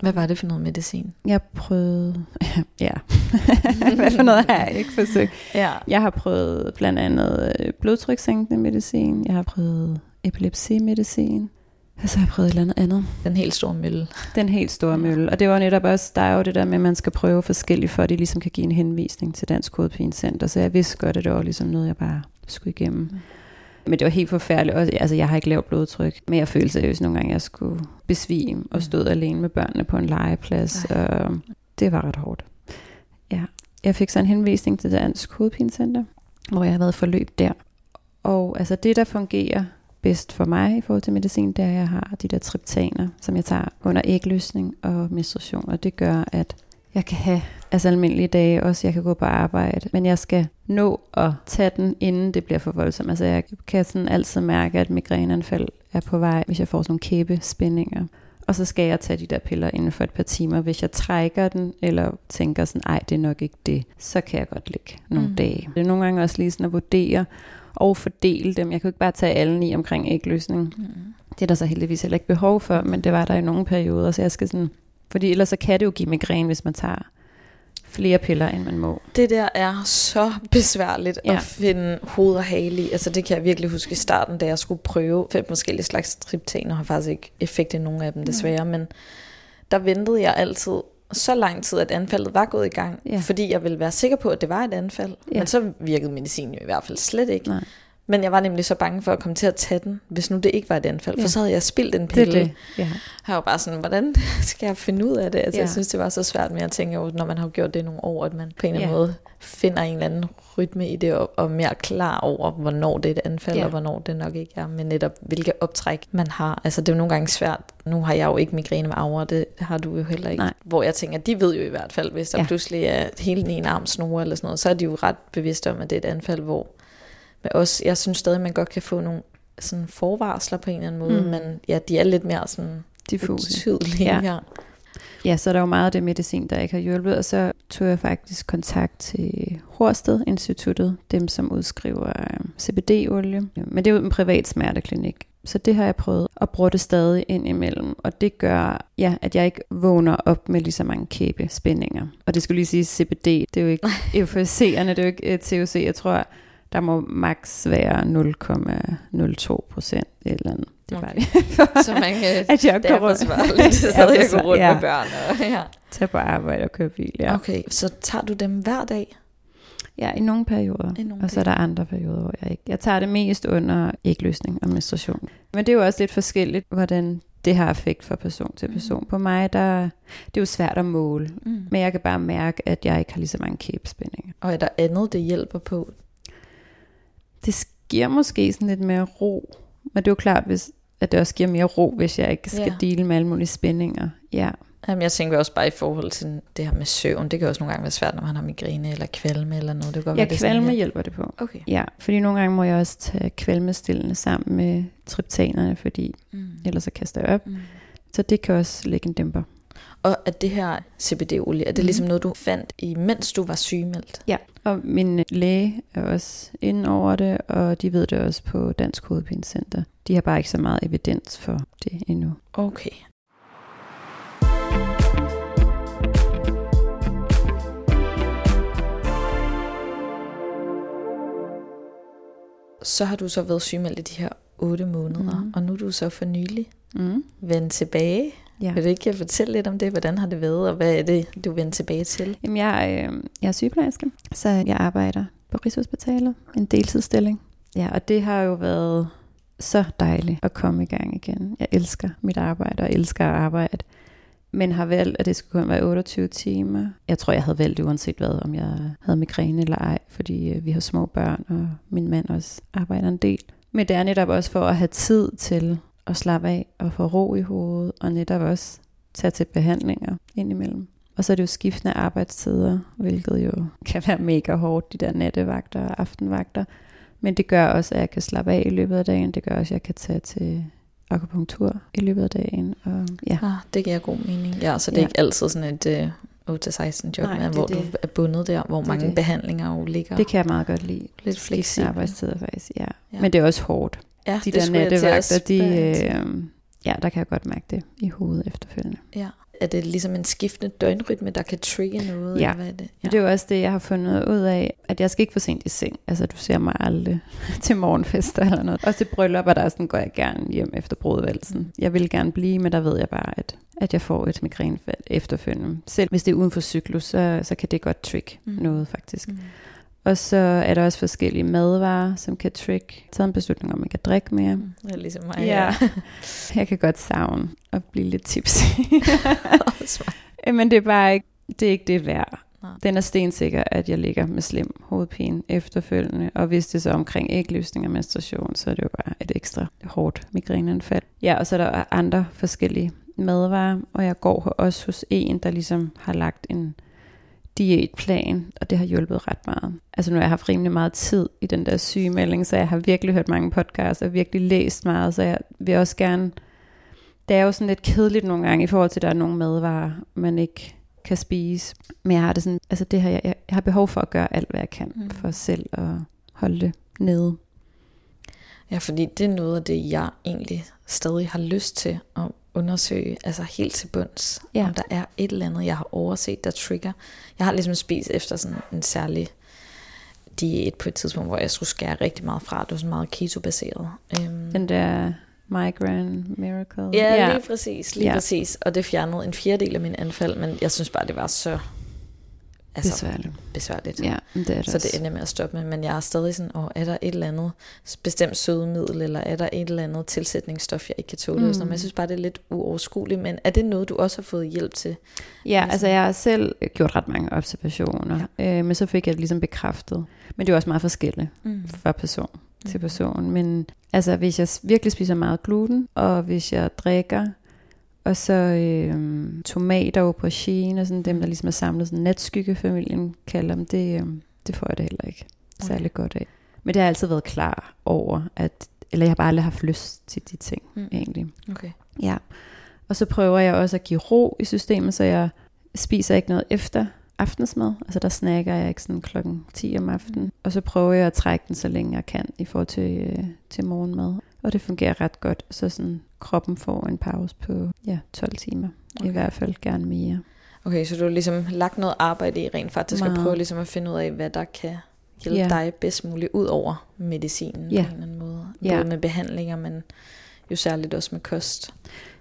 Hvad var det for noget medicin? Jeg prøvede, (laughs) ja, (laughs) hvad for noget har jeg ikke forsøgt? Ja. Jeg har prøvet blandt andet øh, blodtrykssænkende medicin, jeg har prøvet epilepsimedicin, og så har jeg prøvet et eller andet andet. Den helt store mølle. Den helt store mølle. Og det var netop også, der er jo det der med, at man skal prøve forskelligt, for at de ligesom kan give en henvisning til Dansk Hovedpinecenter. Så jeg vidste godt, at det var ligesom noget, jeg bare skulle igennem. Mm. Men det var helt forfærdeligt. Og, altså, jeg har ikke lavt blodtryk, men jeg følte seriøst nogle gange, at jeg skulle besvime og mm. stod alene med børnene på en legeplads. Ej. Og det var ret hårdt. Ja. Jeg fik så en henvisning til Dansk Hovedpinecenter, hvor jeg har været forløb der. Og altså det, der fungerer bedst for mig i forhold til medicin, det er, at jeg har de der triptaner, som jeg tager under ægløsning og menstruation. Og det gør, at jeg kan have altså almindelige dage også, jeg kan gå på arbejde, men jeg skal nå at tage den, inden det bliver for voldsomt. Altså jeg kan sådan altid mærke, at migræneanfald er på vej, hvis jeg får sådan nogle kæbespændinger. Og så skal jeg tage de der piller inden for et par timer. Hvis jeg trækker den, eller tænker sådan, ej, det er nok ikke det, så kan jeg godt ligge nogle mm. dage. Det er nogle gange også lige sådan at vurdere og fordele dem. Jeg kan jo ikke bare tage alle i omkring ægløsning. Mm. Det er der så heldigvis heller ikke behov for, men det var der i nogle perioder, så jeg skal sådan fordi ellers så kan det jo give migræne, hvis man tager flere piller, end man må. Det der er så besværligt ja. at finde hoved og hale i. Altså det kan jeg virkelig huske i starten, da jeg skulle prøve fem forskellige slags triptaner. har faktisk ikke effekt i nogen af dem desværre, mm. men der ventede jeg altid så lang tid, at anfaldet var gået i gang, ja. fordi jeg ville være sikker på, at det var et anfald. Ja. Men så virkede medicin jo i hvert fald slet ikke. Nej. Men jeg var nemlig så bange for at komme til at tage den, hvis nu det ikke var et anfald. Ja. For så havde jeg spildt en pille. Det, det. Ja. Jeg var bare sådan, hvordan (laughs) skal jeg finde ud af det? Altså, ja. Jeg synes, det var så svært med at tænke over, når man har gjort det nogle år, at man på en eller anden ja. måde finder en eller anden rytme i det, og, og mere klar over, hvornår det er et anfald, ja. og hvornår det nok ikke er, men netop hvilke optræk man har. Altså det er jo nogle gange svært. Nu har jeg jo ikke migræne med aura, det har du jo heller ikke. Nej. Hvor jeg tænker, de ved jo i hvert fald, hvis der ja. pludselig er hele en arm snore eller sådan noget, så er de jo ret bevidste om, at det er et anfald, hvor men også, jeg synes stadig, man godt kan få nogle sådan forvarsler på en eller anden måde, mm. men ja, de er lidt mere sådan diffuse. Ja. ja. Ja, så er der jo meget af det medicin, der ikke har hjulpet, og så tog jeg faktisk kontakt til Horsted Instituttet, dem som udskriver øh, CBD-olie. Men det er jo en privat smerteklinik, så det har jeg prøvet at bruge det stadig ind imellem, og det gør, ja, at jeg ikke vågner op med lige så mange kæbespændinger. Og det skulle lige sige, CBD, det er jo ikke (laughs) euforiserende, det er jo ikke THC, jeg tror, der må maks være 0,02 procent eller andet. Det var okay. det. (laughs) så man kan, at jeg det er forsvarligt, (laughs) så jeg går rundt ja. med børn. Og, ja. Tag på arbejde og køre bil, ja. Okay, så tager du dem hver dag? Ja, i nogle perioder. I nogle og så er der andre perioder, hvor jeg ikke. Jeg tager det mest under ægløsning og menstruation. Men det er jo også lidt forskelligt, hvordan det har effekt fra person til mm. person. Mm. På mig, der, det er jo svært at måle, mm. men jeg kan bare mærke, at jeg ikke har lige så mange kæbespændinger. Og er der andet, det hjælper på? Det giver måske sådan lidt mere ro. Men det er jo klart, hvis, at det også giver mere ro, hvis jeg ikke skal ja. dele med alle mulige spændinger. Ja. Jamen, jeg tænker også bare i forhold til det her med søvn. Det kan også nogle gange være svært, når man har migræne eller kvalme eller noget. Det kan godt ja, være, kvalme det hjælper det på. Okay. Ja, fordi nogle gange må jeg også tage kvalmestillende sammen med triptanerne, fordi mm. ellers så kaster jeg op. Mm. Så det kan også lægge en dæmper. Og at det her CBD-olie, er det mm. ligesom noget, du fandt, imens du var sygemeldt? Ja, og min læge er også inde over det, og de ved det også på Dansk Hovedpinecenter. De har bare ikke så meget evidens for det endnu. Okay. Så har du så været sygemeldt i de her 8 måneder, mm. og nu er du så for nylig Mm. vende tilbage. Ja. Vil du ikke fortælle lidt om det? Hvordan har det været, og hvad er det, du vender tilbage til? Jamen, jeg, øh, jeg er sygeplejerske, så jeg arbejder på Rigshospitalet, en deltidsstilling. Ja, og det har jo været så dejligt at komme i gang igen. Jeg elsker mit arbejde og elsker at arbejde. Men har valgt, at det skulle kun være 28 timer. Jeg tror, jeg havde valgt uanset hvad, om jeg havde migræne eller ej, fordi øh, vi har små børn, og min mand også arbejder en del. Men det er netop også for at have tid til at slappe af og få ro i hovedet, og netop også tage til behandlinger indimellem. Og så er det jo skiftende arbejdstider, hvilket jo (laughs) kan være mega hårdt, de der nattevagter og aftenvagter. Men det gør også, at jeg kan slappe af i løbet af dagen. Det gør også, at jeg kan tage til akupunktur i løbet af dagen. Og ja, Ah, det giver god mening. Ja, så det er Ja. ikke altid sådan et uh, 8-16 job, Nej, hvor det. du er bundet der, hvor Det mange det. behandlinger jo ligger det kan jeg meget godt lide. lidt fleksibelt. arbejdstider faktisk. Ja. ja. Men det er også hårdt. Ja, De der at nattevagter, de, øh, ja, der kan jeg godt mærke det i hovedet efterfølgende. Ja. Er det ligesom en skiftende døgnrytme, der kan trigge noget? Ja. Hvad er det? Ja. Det er jo også det, jeg har fundet ud af, at jeg skal ikke for sent i seng. Altså, du ser mig aldrig (laughs) til morgenfester eller noget. Også til bryllupper, der sådan går jeg gerne hjem efter brudvalsen. Jeg vil gerne blive, men der ved jeg bare, at, at jeg får et migrænefald efterfølgende. Selv hvis det er uden for cyklus, så, så kan det godt Mm. mm. noget faktisk. Mm. Og så er der også forskellige madvarer, som kan trick. Taget en beslutning om at drikke mere. Mm. Det er ligesom mig. Ja. (laughs) Jeg kan godt savne at blive lidt tipsy. (laughs) Smart. Men det er bare ikke det, er ikke det værd. Nej. Den er stensikker, at jeg ligger med slem hovedpine efterfølgende. Og hvis det så omkring ægløsning og menstruation, så er det jo bare et ekstra hårdt migræneanfald. Ja, og så er der andre forskellige madvarer, og jeg går også hos en, der ligesom har lagt en diætplan, og det har hjulpet ret meget. Altså nu har jeg haft rimelig meget tid i den der sygemelding, så jeg har virkelig hørt mange podcasts og virkelig læst meget, så jeg vil også gerne... Det er jo sådan lidt kedeligt nogle gange i forhold til, at der er nogle madvarer, man ikke kan spise. Men jeg har det sådan, altså det her, jeg, jeg har behov for at gøre alt, hvad jeg kan, Mm. for selv at holde det nede. Ja, fordi det er noget af det, jeg egentlig stadig har lyst til at undersøge, altså helt til bunds, Ja. om der er et eller andet, jeg har overset, der trigger. Jeg har ligesom spist efter sådan en særlig diæt på et tidspunkt, hvor jeg skulle skære rigtig meget fra. Det var sådan meget keto-baseret. Øhm, Den der migraine miracle. ja, ja, lige præcis, lige. Ja. præcis. Og det fjernede en fjerdedel af min anfald, men jeg synes bare, det var så altså, Besværligt. besværligt. Ja, det er det Så det ender med at stoppe med, men jeg er stadig sådan, åh, er der et eller andet bestemt sødemiddel, eller er der et eller andet tilsætningsstof, jeg ikke kan tåle? Mm. Sådan. Men jeg synes bare, det er lidt uoverskueligt, men er det noget, du også har fået hjælp til? Ja, altså jeg har selv gjort ret mange observationer, ja. øh, men så fik jeg det ligesom bekræftet. Men det er også meget forskelligt Mm. fra person til person. Men altså hvis jeg virkelig spiser meget gluten, og hvis jeg drikker, og så øh, tomater og aubergine, og sådan dem, der ligesom er samlet, sådan natskyggefamilien kalder dem, det, øh, det får jeg det heller ikke særlig godt af. Men det har jeg altid været klar over, at, eller jeg har bare aldrig haft lyst til de ting, Mm. egentlig. Okay. Ja. Og så prøver jeg også at give ro i systemet, så jeg spiser ikke noget efter aftensmad. Altså der snakker jeg ikke sådan klokken 10 om aftenen. Og så prøver jeg at trække den så længe jeg kan i forhold til, øh, til morgenmad. Og det fungerer ret godt, så sådan kroppen får en pause på ja, 12 timer. Okay. I hvert fald gerne mere. Okay, så du har ligesom lagt noget arbejde i rent faktisk, Meget. og prøve ligesom at finde ud af, hvad der kan hjælpe Ja. dig bedst muligt, ud over medicinen Ja. på en eller anden måde. Ja. Både med behandlinger, men jo særligt også med kost.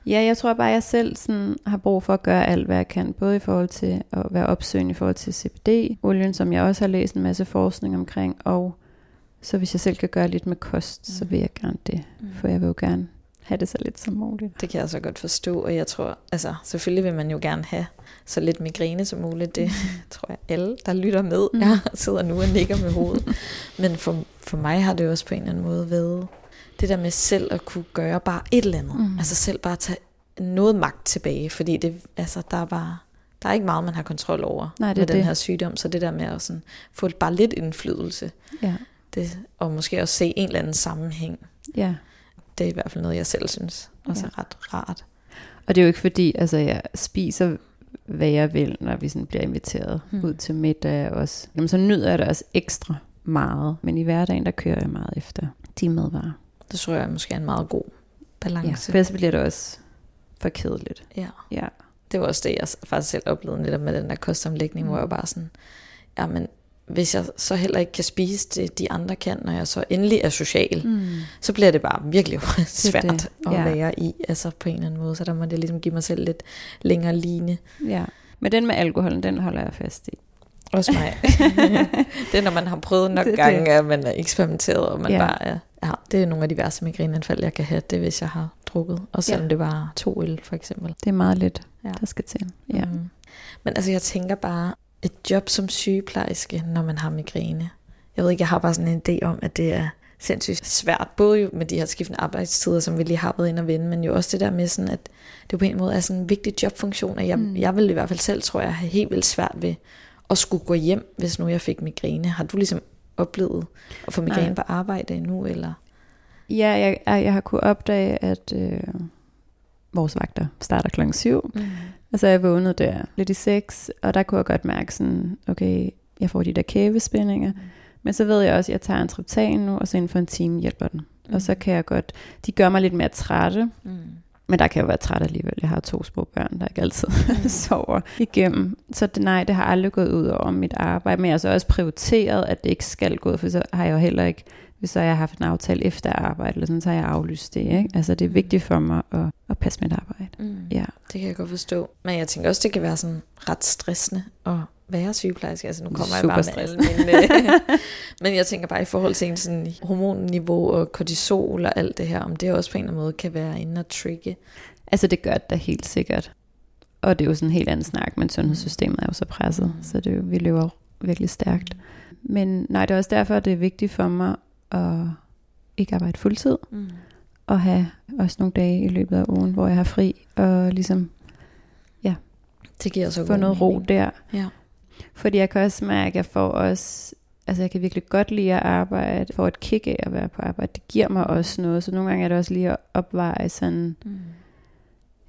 Ja, jeg tror bare, at jeg selv sådan, har brug for at gøre alt, hvad jeg kan. Både i forhold til at være opsøgende i forhold til CBD-olien, som jeg også har læst en masse forskning omkring. Og så hvis jeg selv kan gøre lidt med kost, mm. så vil jeg gerne det. Mm. For jeg vil jo gerne have det så lidt som muligt. Det kan jeg så godt forstå, og jeg tror, altså selvfølgelig vil man jo gerne have så lidt migræne som muligt. Det (laughs) tror jeg alle, der lytter med, Mm. mm. jeg sidder nu og nikker med hovedet. Men for, for mig har det jo også på en eller anden måde været det der med selv at kunne gøre bare et eller andet. Mm. Mm. Altså selv bare tage noget magt tilbage, fordi det, altså, der er bare der er ikke meget, man har kontrol over Nej, det med den det. her sygdom. Så det der med at sådan, få bare lidt indflydelse, Ja. Det, og måske også se en eller anden sammenhæng, ja. det er i hvert fald noget, jeg selv synes også Ja. er ret rart. Og det er jo ikke fordi, altså jeg spiser, hvad jeg vil, når vi sådan bliver inviteret Mm. ud til middag også. Jamen, så nyder jeg det også ekstra meget. Men i hverdagen, der kører jeg meget efter de madvarer. Det tror jeg måske er en meget god Ja, balance. for ellers bliver det også for kedeligt. Ja. Ja. Det var også det, jeg faktisk selv oplevede netop med den der kostomlægning, mm. hvor jeg bare sådan, ja, men hvis jeg så heller ikke kan spise det, de andre kan, når jeg så endelig er social, Mm. så bliver det bare virkelig svært det. at Ja. være i, altså på en eller anden måde. Så der må jeg ligesom give mig selv lidt længere line. Ja. Men den med alkoholen, den holder jeg fast i. Også mig. (laughs) det er, når man har prøvet nok Det det, er det. gange, at man er eksperimenteret, og man Ja. bare er... Ja, det er nogle af de værste migræneanfald, jeg kan have, det hvis jeg har drukket. Og selvom ja. det var to øl, for eksempel. Det er meget lidt, Ja. der skal til. Ja. Mm. Men altså, jeg tænker bare, et job som sygeplejerske, når man har migræne. Jeg ved ikke, jeg har bare sådan en idé om, at det er sindssygt svært, både jo med de her skiftende arbejdstider, som vi lige har været inde og vende, men jo også det der med sådan, at det på en måde er sådan en vigtig jobfunktion, at jeg, Mm. jeg vil i hvert fald selv, tror jeg, have helt vildt svært ved at skulle gå hjem, hvis nu jeg fik migræne. Har du ligesom oplevet at få migræne Nej. på arbejde endnu, eller? Ja, jeg, jeg, jeg har kunnet opdage, at øh, vores vagter starter klokken 7, Mm. og så er jeg vågnet der lidt i 6, og der kunne jeg godt mærke sådan, okay, jeg får de der kævespændinger, men så ved jeg også, at jeg tager en triptan nu, og så inden for en time hjælper den. Mm. Og så kan jeg godt, de gør mig lidt mere trætte, Mm. men der kan jeg jo være træt alligevel. Jeg har to små børn, der ikke altid Mm. (laughs) sover igennem. Så det, nej, det har aldrig gået ud over mit arbejde, men jeg har så også prioriteret, at det ikke skal gå, for så har jeg jo heller ikke, hvis så har jeg haft en aftale efter arbejde, eller sådan, så har jeg aflyst det. Ikke? Altså det er vigtigt for mig at, at passe mit arbejde. Mm. Ja. Det kan jeg godt forstå. Men jeg tænker også, det kan være sådan ret stressende at være sygeplejerske. Altså nu kommer jeg bare med alle mine... (laughs) (laughs) men jeg tænker bare i forhold til en sådan hormonniveau og kortisol og alt det her, om det også på en eller anden måde kan være inde og trigge. Altså det gør det da helt sikkert. Og det er jo sådan en helt anden snak, men sundhedssystemet er jo så presset, Mm. så det er jo, vi løber virkelig stærkt. Men nej, det er også derfor, det er vigtigt for mig at ikke arbejde fuldtid, Mm. og have også nogle dage i løbet af ugen, hvor jeg har fri, og ligesom Det giver så få noget ro mening. der. Ja. Fordi jeg kan også mærke, at jeg får også, altså jeg kan virkelig godt lide at arbejde, får et kick af at være på arbejde. Det giver mig også noget, så nogle gange er det også lige at opveje sådan, Mm.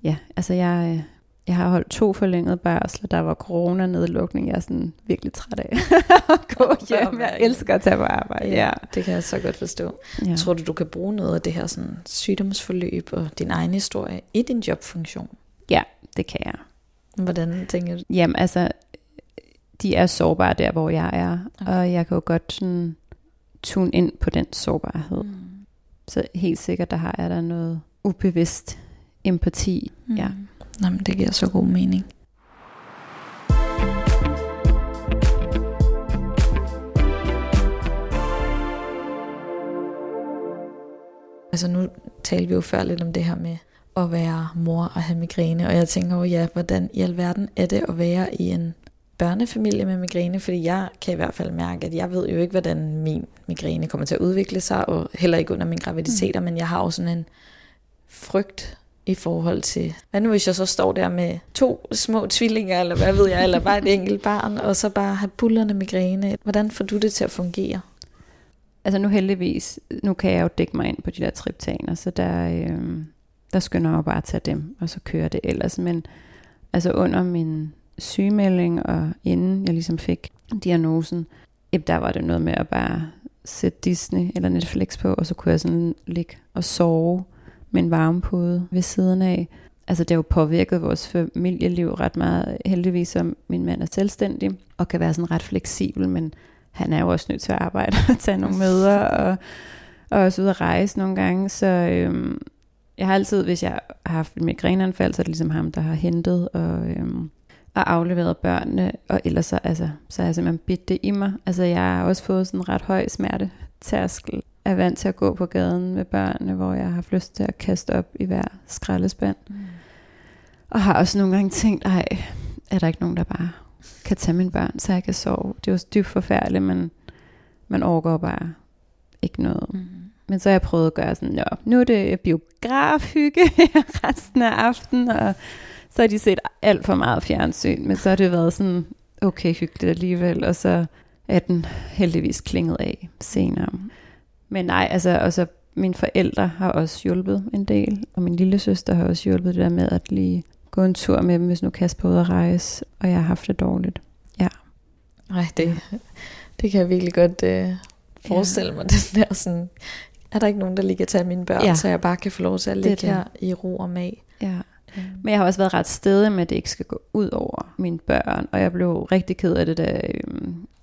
ja, altså jeg, øh, jeg har holdt to forlængede barsler, der var corona-nedlukning, jeg er sådan virkelig træt af (laughs) at gå hjem. Jeg elsker at tage på arbejde, ja. det kan jeg så godt forstå. ja. Tror du, du kan bruge noget af det her sådan, sygdomsforløb og din egen historie i din jobfunktion? Det kan jeg. Hvordan tænker du? Jamen altså, de er sårbare der, hvor jeg er, Okay. og jeg kan jo godt sådan tune ind på den sårbarhed. Mm. Så helt sikkert, der har jeg der noget ubevidst empati. Mm. Ja. Nå, men det giver så god mening. Altså nu talte vi jo før lidt om det her med at være mor og have migræne, og jeg tænker jo, ja, hvordan i alverden er det at være i en børnefamilie med migræne, fordi jeg kan i hvert fald mærke, at jeg ved jo ikke, hvordan min migræne kommer til at udvikle sig, og heller ikke under min graviditeter, mm. men jeg har jo sådan en frygt i forhold til, hvad nu hvis jeg så står der med to små tvillinger, eller hvad ved jeg, eller bare et enkelt barn, og så bare have bullerne migræne. Hvordan får du det til at fungere? Altså nu heldigvis, nu kan jeg jo dække mig ind på de der triptaner, så der, øh, der skynder jeg jo bare at tage dem, og så kører det ellers. Men altså under min sygemelding, og inden jeg ligesom fik diagnosen, jamen, der var det noget med at bare sætte Disney eller Netflix på, og så kunne jeg sådan ligge og sove med en varmepude ved siden af. Altså det har jo påvirket vores familieliv ret meget, heldigvis som min mand er selvstændig, og kan være sådan ret fleksibel, men han er jo også nødt til at arbejde (laughs) og tage nogle møder, og, og også ud at rejse nogle gange, så øhm, jeg har altid, hvis jeg har haft et migræneanfald, så er det ligesom ham, der har hentet og, øhm, og afleveret børnene, og ellers så, altså, så har jeg simpelthen bidt det i mig. Altså jeg har også fået sådan en ret høj smertetærskel, er vant til at gå på gaden med børnene, hvor jeg har haft lyst til at kaste op i hver skraldespand. Mm. Og har også nogle gange tænkt, ej, er der ikke nogen, der bare kan tage mine børn, så jeg kan sove. Det er jo dybt forfærdeligt, men man overgår bare ikke noget. Mm. Men så har jeg prøvet at gøre sådan, Nå, nu er det biografhygge resten af aftenen, og så har de set alt for meget fjernsyn, men så har det været sådan, okay, hyggeligt alligevel, og så er den heldigvis klinget af senere. Men nej, altså, og så mine forældre har også hjulpet en del, og min lille søster har også hjulpet det der med at lige gå en tur med dem, hvis nu Kasper er ude at rejse, og jeg har haft det dårligt. Ej, det, det kan jeg virkelig godt øh, forestille mig, (laughs) den der sådan, er der ikke nogen, der lige kan tage mine børn, Ja. ja. så jeg bare kan få lov til at Det ligge det. her i ro og mag. Ja. Men jeg har også været ret stedig med, at det ikke skal gå ud over mine børn, og jeg blev rigtig ked af det, da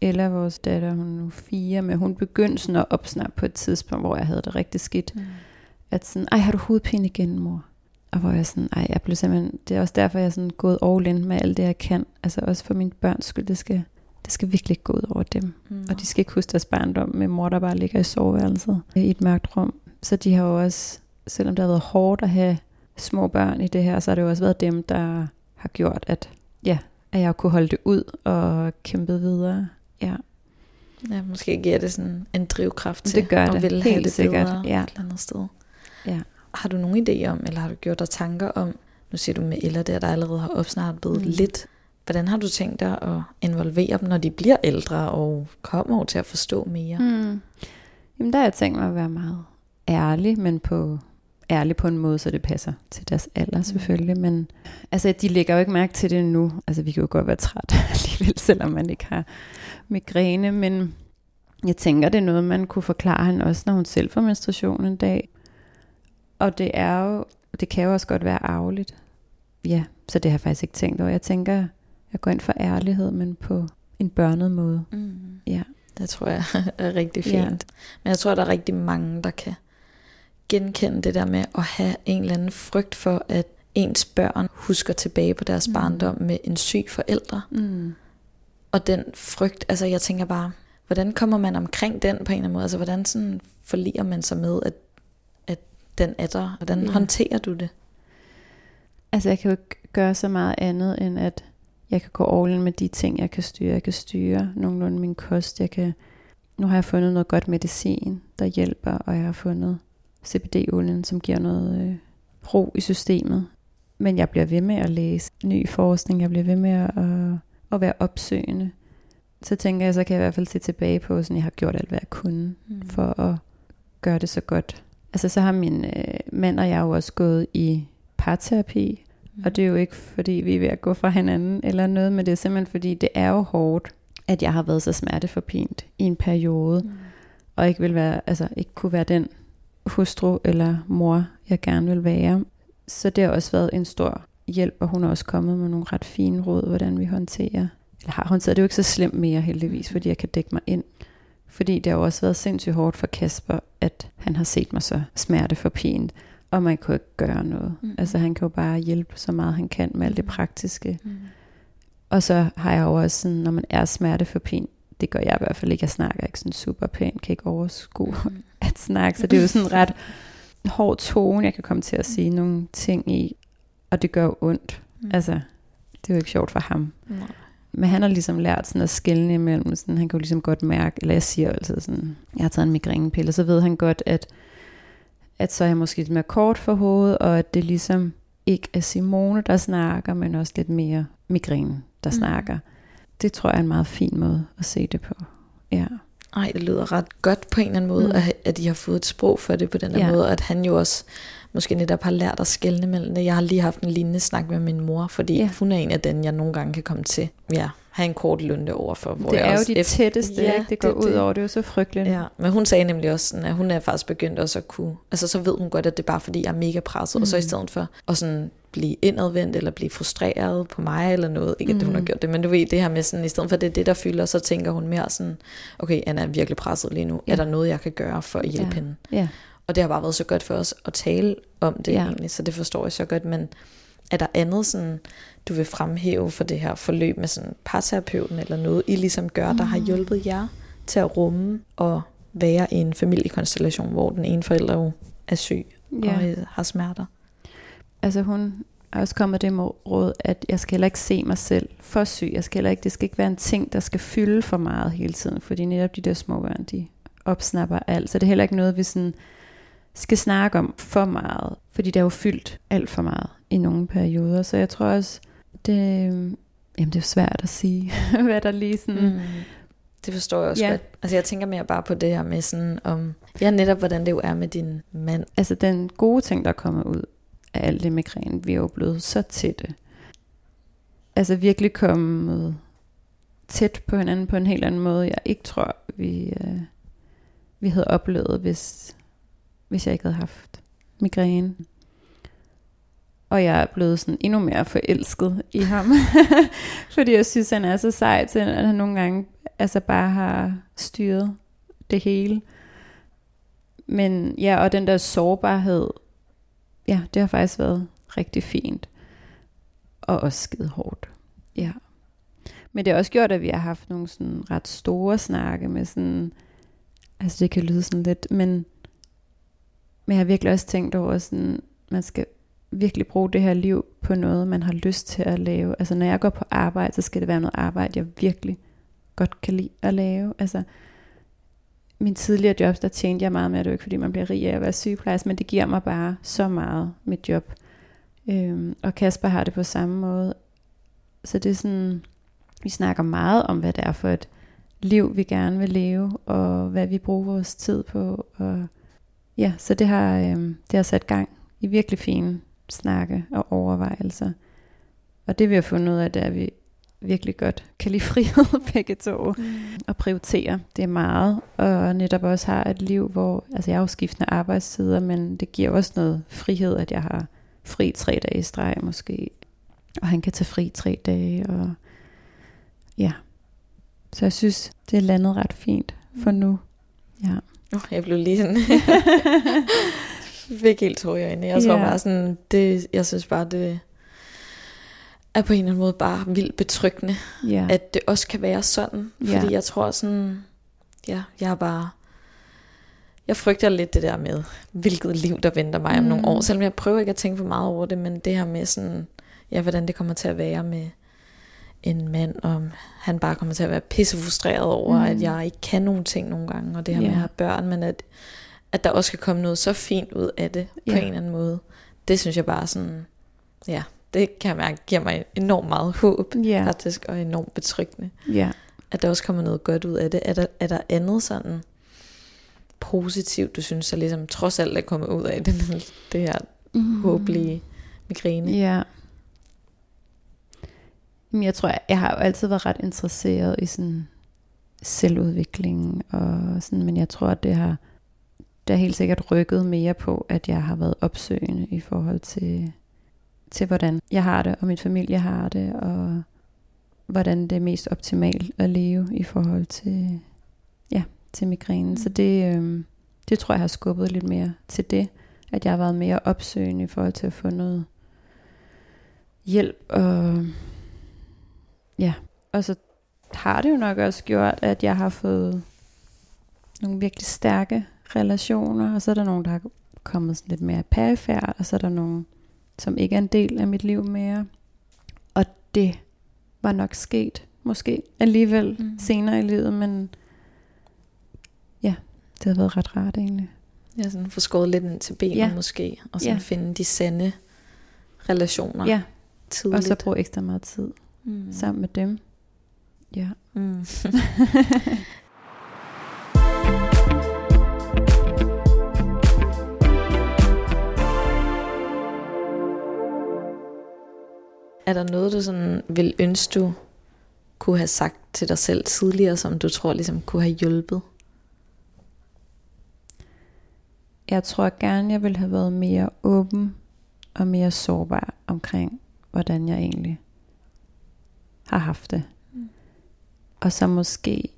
Eller vores datter, hun er nu fire, men hun begyndte sådan at opsnappe på et tidspunkt, hvor jeg havde det rigtig skidt. Mm. At sådan, ej, har du hovedpine igen, mor? Og hvor jeg sådan, ej, jeg blev simpelthen, det er også derfor, jeg er sådan gået all in med alt det, jeg kan. Altså også for mine børns skyld, det skal, det skal virkelig ikke gå ud over dem. Mm. Og de skal ikke huske deres barndom med mor, der bare ligger i soveværelset i et mørkt rum. Så de har jo også, selvom det har været hårdt at have små børn i det her, så har det jo også været dem, der har gjort, at, ja, at jeg kunne holde det ud og kæmpe videre. Ja. Ja, måske giver det sådan en drivkraft til det gør at det, ville helt have det sikkert, bedre ja. et eller andet sted. Ja. Har du nogen idé om, eller har du gjort dig tanker om, nu siger du med Ella der, der allerede har opsnappet mm. lidt, hvordan har du tænkt dig at involvere dem, når de bliver ældre og kommer over til at forstå mere? Mm. Jamen der har jeg tænkt mig at være meget ærlig, men på ærlig på en måde, så det passer til deres alder selvfølgelig. Men altså, de lægger jo ikke mærke til det nu. Altså, vi kan jo godt være træt (laughs) alligevel, selvom man ikke har migræne. Men jeg tænker, det er noget, man kunne forklare hende også, når hun selv får menstruation en dag. Og det er jo, det kan jo også godt være arveligt. Ja, så det har jeg faktisk ikke tænkt over. Jeg tænker, jeg går ind for ærlighed, men på en børnet måde. Mm. Ja. Det tror jeg (laughs) er rigtig fint. Ja. Men jeg tror, der er rigtig mange, der kan genkende det der med at have en eller anden frygt for, at ens børn husker tilbage på deres mm. barndom med en syg forælder. Mm. Og den frygt, altså jeg tænker bare, hvordan kommer man omkring den på en eller anden måde? Altså hvordan sådan forliger man sig med, at, at den er der? Hvordan Ja. håndterer du det? Altså jeg kan jo ikke gøre så meget andet, end at jeg kan gå all in med de ting, jeg kan styre. Jeg kan styre nogenlunde min kost. Jeg kan, nu har jeg fundet noget godt medicin, der hjælper, og jeg har fundet CBD-olien, som giver noget øh, ro i systemet. Men jeg bliver ved med at læse ny forskning. Jeg bliver ved med at, at, at være opsøgende. Så tænker jeg, så kan jeg i hvert fald se tilbage på, at jeg har gjort alt, hvad jeg kunne Mm. for at gøre det så godt. Altså så har min øh, mand og jeg jo også gået i parterapi, Mm. og det er jo ikke fordi vi er ved at gå fra hinanden eller noget, men det er simpelthen fordi det er jo hårdt, at jeg har været så smerteforpint i en periode, Mm. og ikke vil være, altså ikke kunne være den hustru eller mor, jeg gerne vil være. Så det har også været en stor hjælp, og hun er også kommet med nogle ret fine råd, hvordan vi håndterer. Eller har håndteret, det er jo ikke så slemt mere heldigvis, fordi jeg kan dække mig ind. Fordi det har jo også været sindssygt hårdt for Kasper, at han har set mig så smerteforpint, og man kunne ikke gøre noget. Mm. Altså han kan jo bare hjælpe så meget han kan med alt det Mm. praktiske. Mm. Og så har jeg jo også sådan, når man er smerteforpint, det gør jeg i hvert fald ikke, jeg snakker ikke sådan super pænt, kan ikke overskue Mm. at snakke, så det er jo sådan ret hård tone, jeg kan komme til at sige nogle ting i, og det gør jo ondt. Mm. Altså, det er jo ikke sjovt for ham. Nej. Men han har ligesom lært sådan at skelne imellem, sådan, han kan jo ligesom godt mærke, eller jeg siger jo altid sådan, jeg har taget en migrænepille, så ved han godt, at, at så er jeg måske lidt mere kort for hovedet, og at det ligesom ikke er Simone, der snakker, men også lidt mere migræne, der Mm. snakker. Det tror jeg er en meget fin måde at se det på. Ja. Ej, det lyder ret godt på en eller anden måde, mm. At, at de har fået et sprog for det på den her Ja. måde, at han jo også måske netop har lært at skelne mellem det. Jeg har lige haft en lignende snak med min mor, fordi ja. Hun er en af den, jeg nogle gange kan komme til. Ja, have en kort lunde overfor. Hvor Det jeg er jo også de efter- tætteste, Ja, ikke? det går det- ud det- over. Det er jo så frygteligt. Ja, men hun sagde nemlig også, sådan, at hun er faktisk begyndt også at kunne, altså så ved hun godt, at det er bare fordi, jeg er mega presset, mm. og så i Mm. stedet for at sådan blive indadvendt, eller blive frustreret på mig, eller noget, ikke at hun har Mm. gjort det, men du ved, det her med sådan, i stedet for det er det, der fylder, så tænker hun mere sådan, okay, Anna er virkelig presset lige nu. Ja. er der noget, jeg kan gøre for at hjælpe Ja. hende? Ja. Og det har bare været så godt for os at tale om det ja. Egentlig, så det forstår jeg så godt, men er der andet sådan, du vil fremhæve for det her forløb med sådan parterapeuten, eller noget, I ligesom gør, der har Mm. hjulpet jer til at rumme og være i en familiekonstellation, hvor den ene forælder jo er syg ja. og øh, har smerter? Altså hun er også kommet det med råd, at jeg skal heller ikke se mig selv for syg. Jeg skal heller ikke, det skal ikke være en ting, der skal fylde for meget hele tiden, fordi netop de der små børn, de opsnapper alt. Så det er heller ikke noget, vi sådan skal snakke om for meget, fordi det er jo fyldt alt for meget i nogle perioder. Så jeg tror også, det, jamen det er svært at sige, (laughs) hvad der lige sådan... Mm. Det forstår jeg også. Ja. godt. Altså jeg tænker mere bare på det her med sådan om, ja netop hvordan det jo er med din mand. Altså den gode ting, der kommer ud af alt det migræne, vi er jo blevet så tætte. Altså virkelig kommet tæt på hinanden på en helt anden måde, jeg ikke tror, vi, øh, vi havde oplevet, hvis, hvis jeg ikke havde haft migræne. Og jeg er blevet sådan endnu mere forelsket i ham. (laughs) Fordi jeg synes, han er så sej til, at han nogle gange altså bare har styret det hele. Men ja, og den der sårbarhed, ja, det har faktisk været rigtig fint. Og også skide hårdt. Ja. Men det har også gjort, at vi har haft nogle sådan ret store snakke med sådan, altså det kan lyde sådan lidt, men, men jeg har virkelig også tænkt over sådan, man skal virkelig bruge det her liv på noget, man har lyst til at lave. Altså når jeg går på arbejde, så skal det være noget arbejde, jeg virkelig godt kan lide at lave. Altså min tidligere jobs, der tjente jeg meget med, det er ikke fordi man bliver rig af at være sygeplejerske, men det giver mig bare så meget mit job. Øhm, og Kasper har det på samme måde. Så det er sådan, vi snakker meget om, hvad det er for et liv, vi gerne vil leve, og hvad vi bruger vores tid på. Og ja, så det har, øhm, det har sat gang i virkelig fine snakke og overvejelser. Og det vi har fundet ud af, det er, at vi virkelig godt kan lide frihed (laughs) begge to. Mm. Og prioritere det er meget. Og netop også har et liv, hvor, altså jeg har jo skiftende arbejdstider, men det giver også noget frihed, at jeg har fri tre dage i streg måske. Og han kan tage fri tre dage. Og ja. Så jeg synes, det er landet ret fint for nu. Ja. Oh, jeg blev lige sådan... (laughs) fik helt tår i øjnene. Jeg tror yeah. bare sådan, det, jeg synes bare, det er på en eller anden måde bare vildt betryggende, yeah. at det også kan være sådan. Fordi yeah. jeg tror sådan, ja, jeg er bare, jeg frygter lidt det der med, hvilket liv der venter mig om mm. nogle år. Selvom jeg prøver ikke at tænke for meget over det, men det her med sådan, ja, hvordan det kommer til at være med en mand, om han bare kommer til at være pisse frustreret over, mm. at jeg ikke kan nogen ting nogle gange, og det her yeah. med at have børn, men at at der også kan komme noget så fint ud af det, på en eller anden måde. Det synes jeg bare sådan, ja, det kan jeg mærke, giver mig enormt meget håb, ja. faktisk, og enormt betryggende. Ja. At der også kommer noget godt ud af det. Er der, er der andet sådan positivt, du synes, der ligesom trods alt er kommet ud af den, (laughs) det her mm. håblige migræne? Ja. Men jeg tror, jeg har jo altid været ret interesseret i sådan selvudvikling, og sådan, men jeg tror, at det har det har helt sikkert rykket mere på, at jeg har været opsøgende i forhold til, til hvordan jeg har det, og min familie har det, og hvordan det er mest optimalt at leve i forhold til, ja, til migrænen. Så det, øh, det tror jeg har skubbet lidt mere til det, at jeg har været mere opsøgende i forhold til at få noget hjælp. Og, ja. og så har det jo nok også gjort, at jeg har fået nogle virkelig stærke relationer, og så er der nogen, der er kommet sådan lidt mere perifært, og så er der nogen, som ikke er en del af mit liv mere. Og det var nok sket, måske alligevel mm. senere i livet, men ja, det har været ret rart egentlig. Ja, sådan få skåret lidt ind til benet ja. måske, og så ja. finde de sande relationer ja. tidligt. Og så bruge ekstra meget tid mm. sammen med dem. Ja. Mm. (laughs) Er der noget, du sådan vil ønske, du kunne have sagt til dig selv tidligere, som du tror ligesom kunne have hjulpet? Jeg tror gerne, jeg ville have været mere åben og mere sårbar omkring, hvordan jeg egentlig har haft det. Mm. Og så måske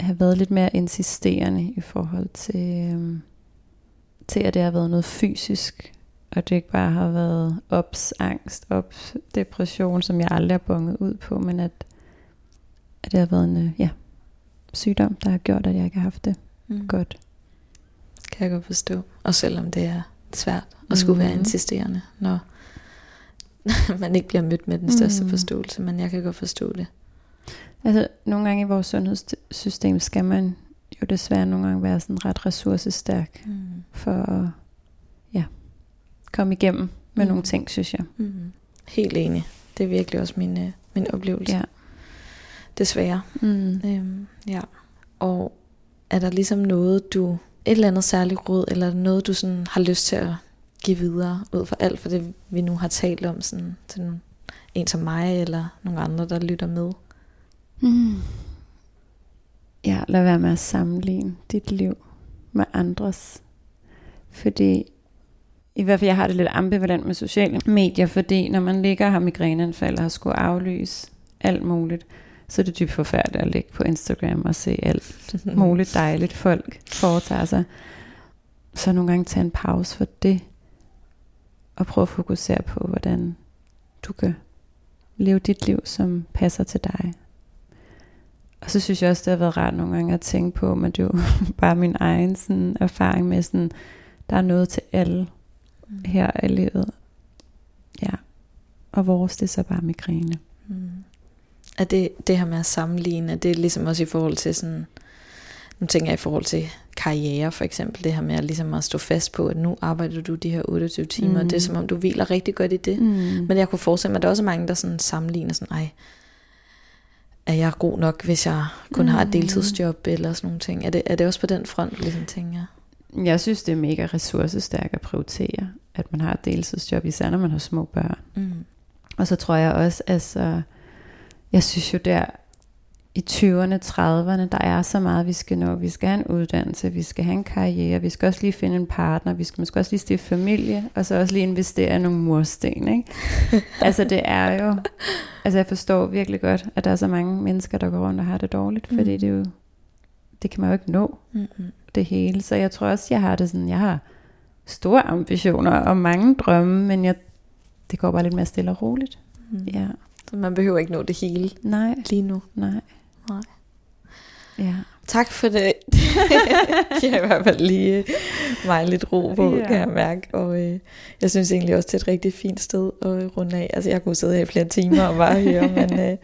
have været lidt mere insisterende i forhold til, øhm, til at det har været noget fysisk, og det ikke bare har været ops, angst, ops, depression, som jeg aldrig har bunget ud på, men at, at det har været en ja, sygdom, der har gjort, at jeg ikke har haft det mm. godt. Kan jeg godt forstå. Og selvom det er svært at skulle mm. være insisterende, når (laughs) man ikke bliver mødt med den største mm. forståelse, men jeg kan godt forstå det. Altså, nogle gange i vores sundhedssystem skal man jo desværre nogle gange være sådan ret ressourcestærk mm. for at komme igennem med mm. nogle ting, synes jeg. Mm. Helt enig. Det er virkelig også min, øh, min oplevelse. Ja. Desværre. Mm. Øhm, ja. Og er der ligesom noget, du, et eller andet særligt råd, eller noget, du sådan har lyst til at give videre, ud for alt for det, vi nu har talt om, sådan, til en som mig, eller nogle andre, der lytter med? Mm. Ja, lad være med at sammenligne dit liv med andres. Fordi i hvert fald jeg har det lidt ambivalent med sociale medier, fordi når man ligger og har migræneanfald og har skulle aflyse alt muligt, så er det dybt forfærdeligt at ligge på Instagram og se alt (laughs) muligt dejligt folk foretager sig. Så nogle gange tage en pause for det, og prøve at fokusere på, hvordan du kan leve dit liv, som passer til dig. Og så synes jeg også, det har været rart nogle gange at tænke på, men det er jo (laughs) bare min egen sådan, erfaring med sådan, der er noget til alle mm. her i livet. Ja. Og vores, det er så bare migræne. Mm. Er det, det her med at sammenligne, er det ligesom også i forhold til sådan, nu tænker jeg i forhold til karriere for eksempel, det her med at, ligesom at stå fast på, at nu arbejder du de her 28 timer, mm. det er som om du hviler rigtig godt i det. Mm. Men jeg kunne forestille mig, at der er også mange, der sådan sammenligner sådan, ej, er jeg god nok, hvis jeg kun mm. har et mm. deltidsjob eller sådan nogle ting. Er det, er det også på den front, ligesom tænker jeg? Jeg synes, det er mega ressourcestærkt at prioritere, at man har et deltidsjob, især når man har små børn. Mm. Og så tror jeg også, altså, jeg synes jo der i 20'erne, 30'erne, der er så meget, vi skal nå. Vi skal have en uddannelse, vi skal have en karriere, vi skal også lige finde en partner, vi skal måske også lige stifte familie, og så også lige investere i nogle mursten. Ikke? (laughs) altså det er jo, altså jeg forstår virkelig godt, at der er så mange mennesker, der går rundt og har det dårligt, mm. fordi det er jo, det kan man jo ikke nå, mm-hmm. det hele. Så jeg tror også, jeg har det sådan, jeg har store ambitioner og mange drømme, men jeg, det går bare lidt mere stille og roligt. Mm. Ja. Så man behøver ikke nå det hele Nej. lige nu. Nej. Nej. Ja. Tak for det. (laughs) jeg har i hvert fald lige mig lidt ro på, ja. kan jeg mærke. Og øh, jeg synes egentlig også, det er et rigtig fint sted at runde af. Altså jeg kunne sidde her i flere timer og bare høre, (laughs) men, øh,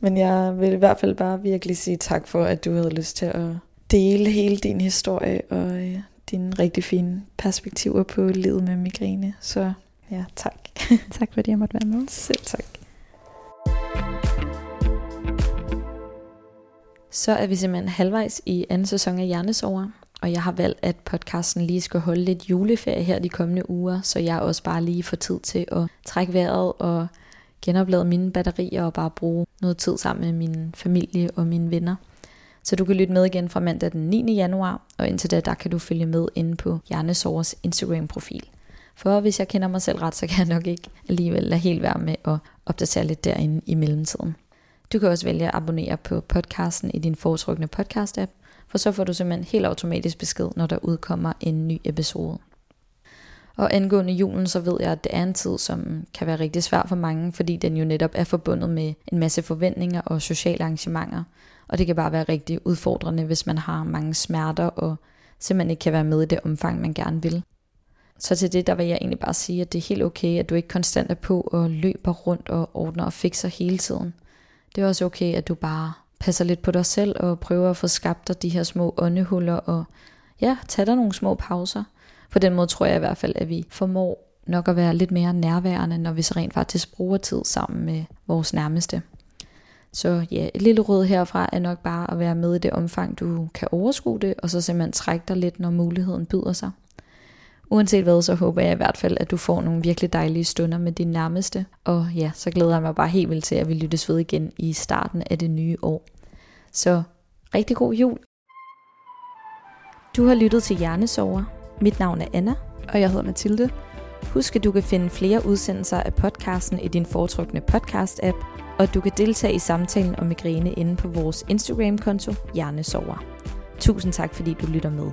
men jeg vil i hvert fald bare virkelig sige tak for, at du havde lyst til at dele hele din historie og øh, dine rigtig fine perspektiver på livet med migræne. Så ja, tak. tak fordi jeg måtte være med. Selv tak. Så er vi simpelthen halvvejs i anden sæson af Hjernesover, og jeg har valgt, at podcasten lige skal holde lidt juleferie her de kommende uger, så jeg også bare lige får tid til at trække vejret og genoplade mine batterier og bare bruge noget tid sammen med min familie og mine venner. Så du kan lytte med igen fra mandag den 9. januar, og indtil da, der kan du følge med inde på Hjernesovers Instagram-profil. For hvis jeg kender mig selv ret, så kan jeg nok ikke alligevel lade helt være med at opdatere lidt derinde i mellemtiden. Du kan også vælge at abonnere på podcasten i din foretrukne podcast-app, for så får du simpelthen helt automatisk besked, når der udkommer en ny episode. Og angående julen, så ved jeg, at det er en tid, som kan være rigtig svær for mange, fordi den jo netop er forbundet med en masse forventninger og sociale arrangementer. Og det kan bare være rigtig udfordrende, hvis man har mange smerter og simpelthen ikke kan være med i det omfang, man gerne vil. Så til det, der vil jeg egentlig bare sige, at det er helt okay, at du ikke konstant er på og løber rundt og ordner og fikser hele tiden. Det er også okay, at du bare passer lidt på dig selv og prøver at få skabt dig de her små åndehuller og ja, tage dig nogle små pauser. På den måde tror jeg i hvert fald, at vi formår nok at være lidt mere nærværende, når vi så rent faktisk bruger tid sammen med vores nærmeste. Så ja, et lille råd herfra er nok bare at være med i det omfang, du kan overskue det, og så simpelthen trække dig lidt, når muligheden byder sig. Uanset hvad, så håber jeg i hvert fald, at du får nogle virkelig dejlige stunder med din nærmeste. Og ja, så glæder jeg mig bare helt vildt til, at vi lyttes ved igen i starten af det nye år. Så rigtig god jul. Du har lyttet til Hjernesover. Mit navn er Anna. Og jeg hedder Mathilde. Husk, at du kan finde flere udsendelser af podcasten i din foretrukne podcast-app, og du kan deltage i samtalen om migræne inde på vores Instagram-konto Hjernesover. Tusind tak, fordi du lytter med.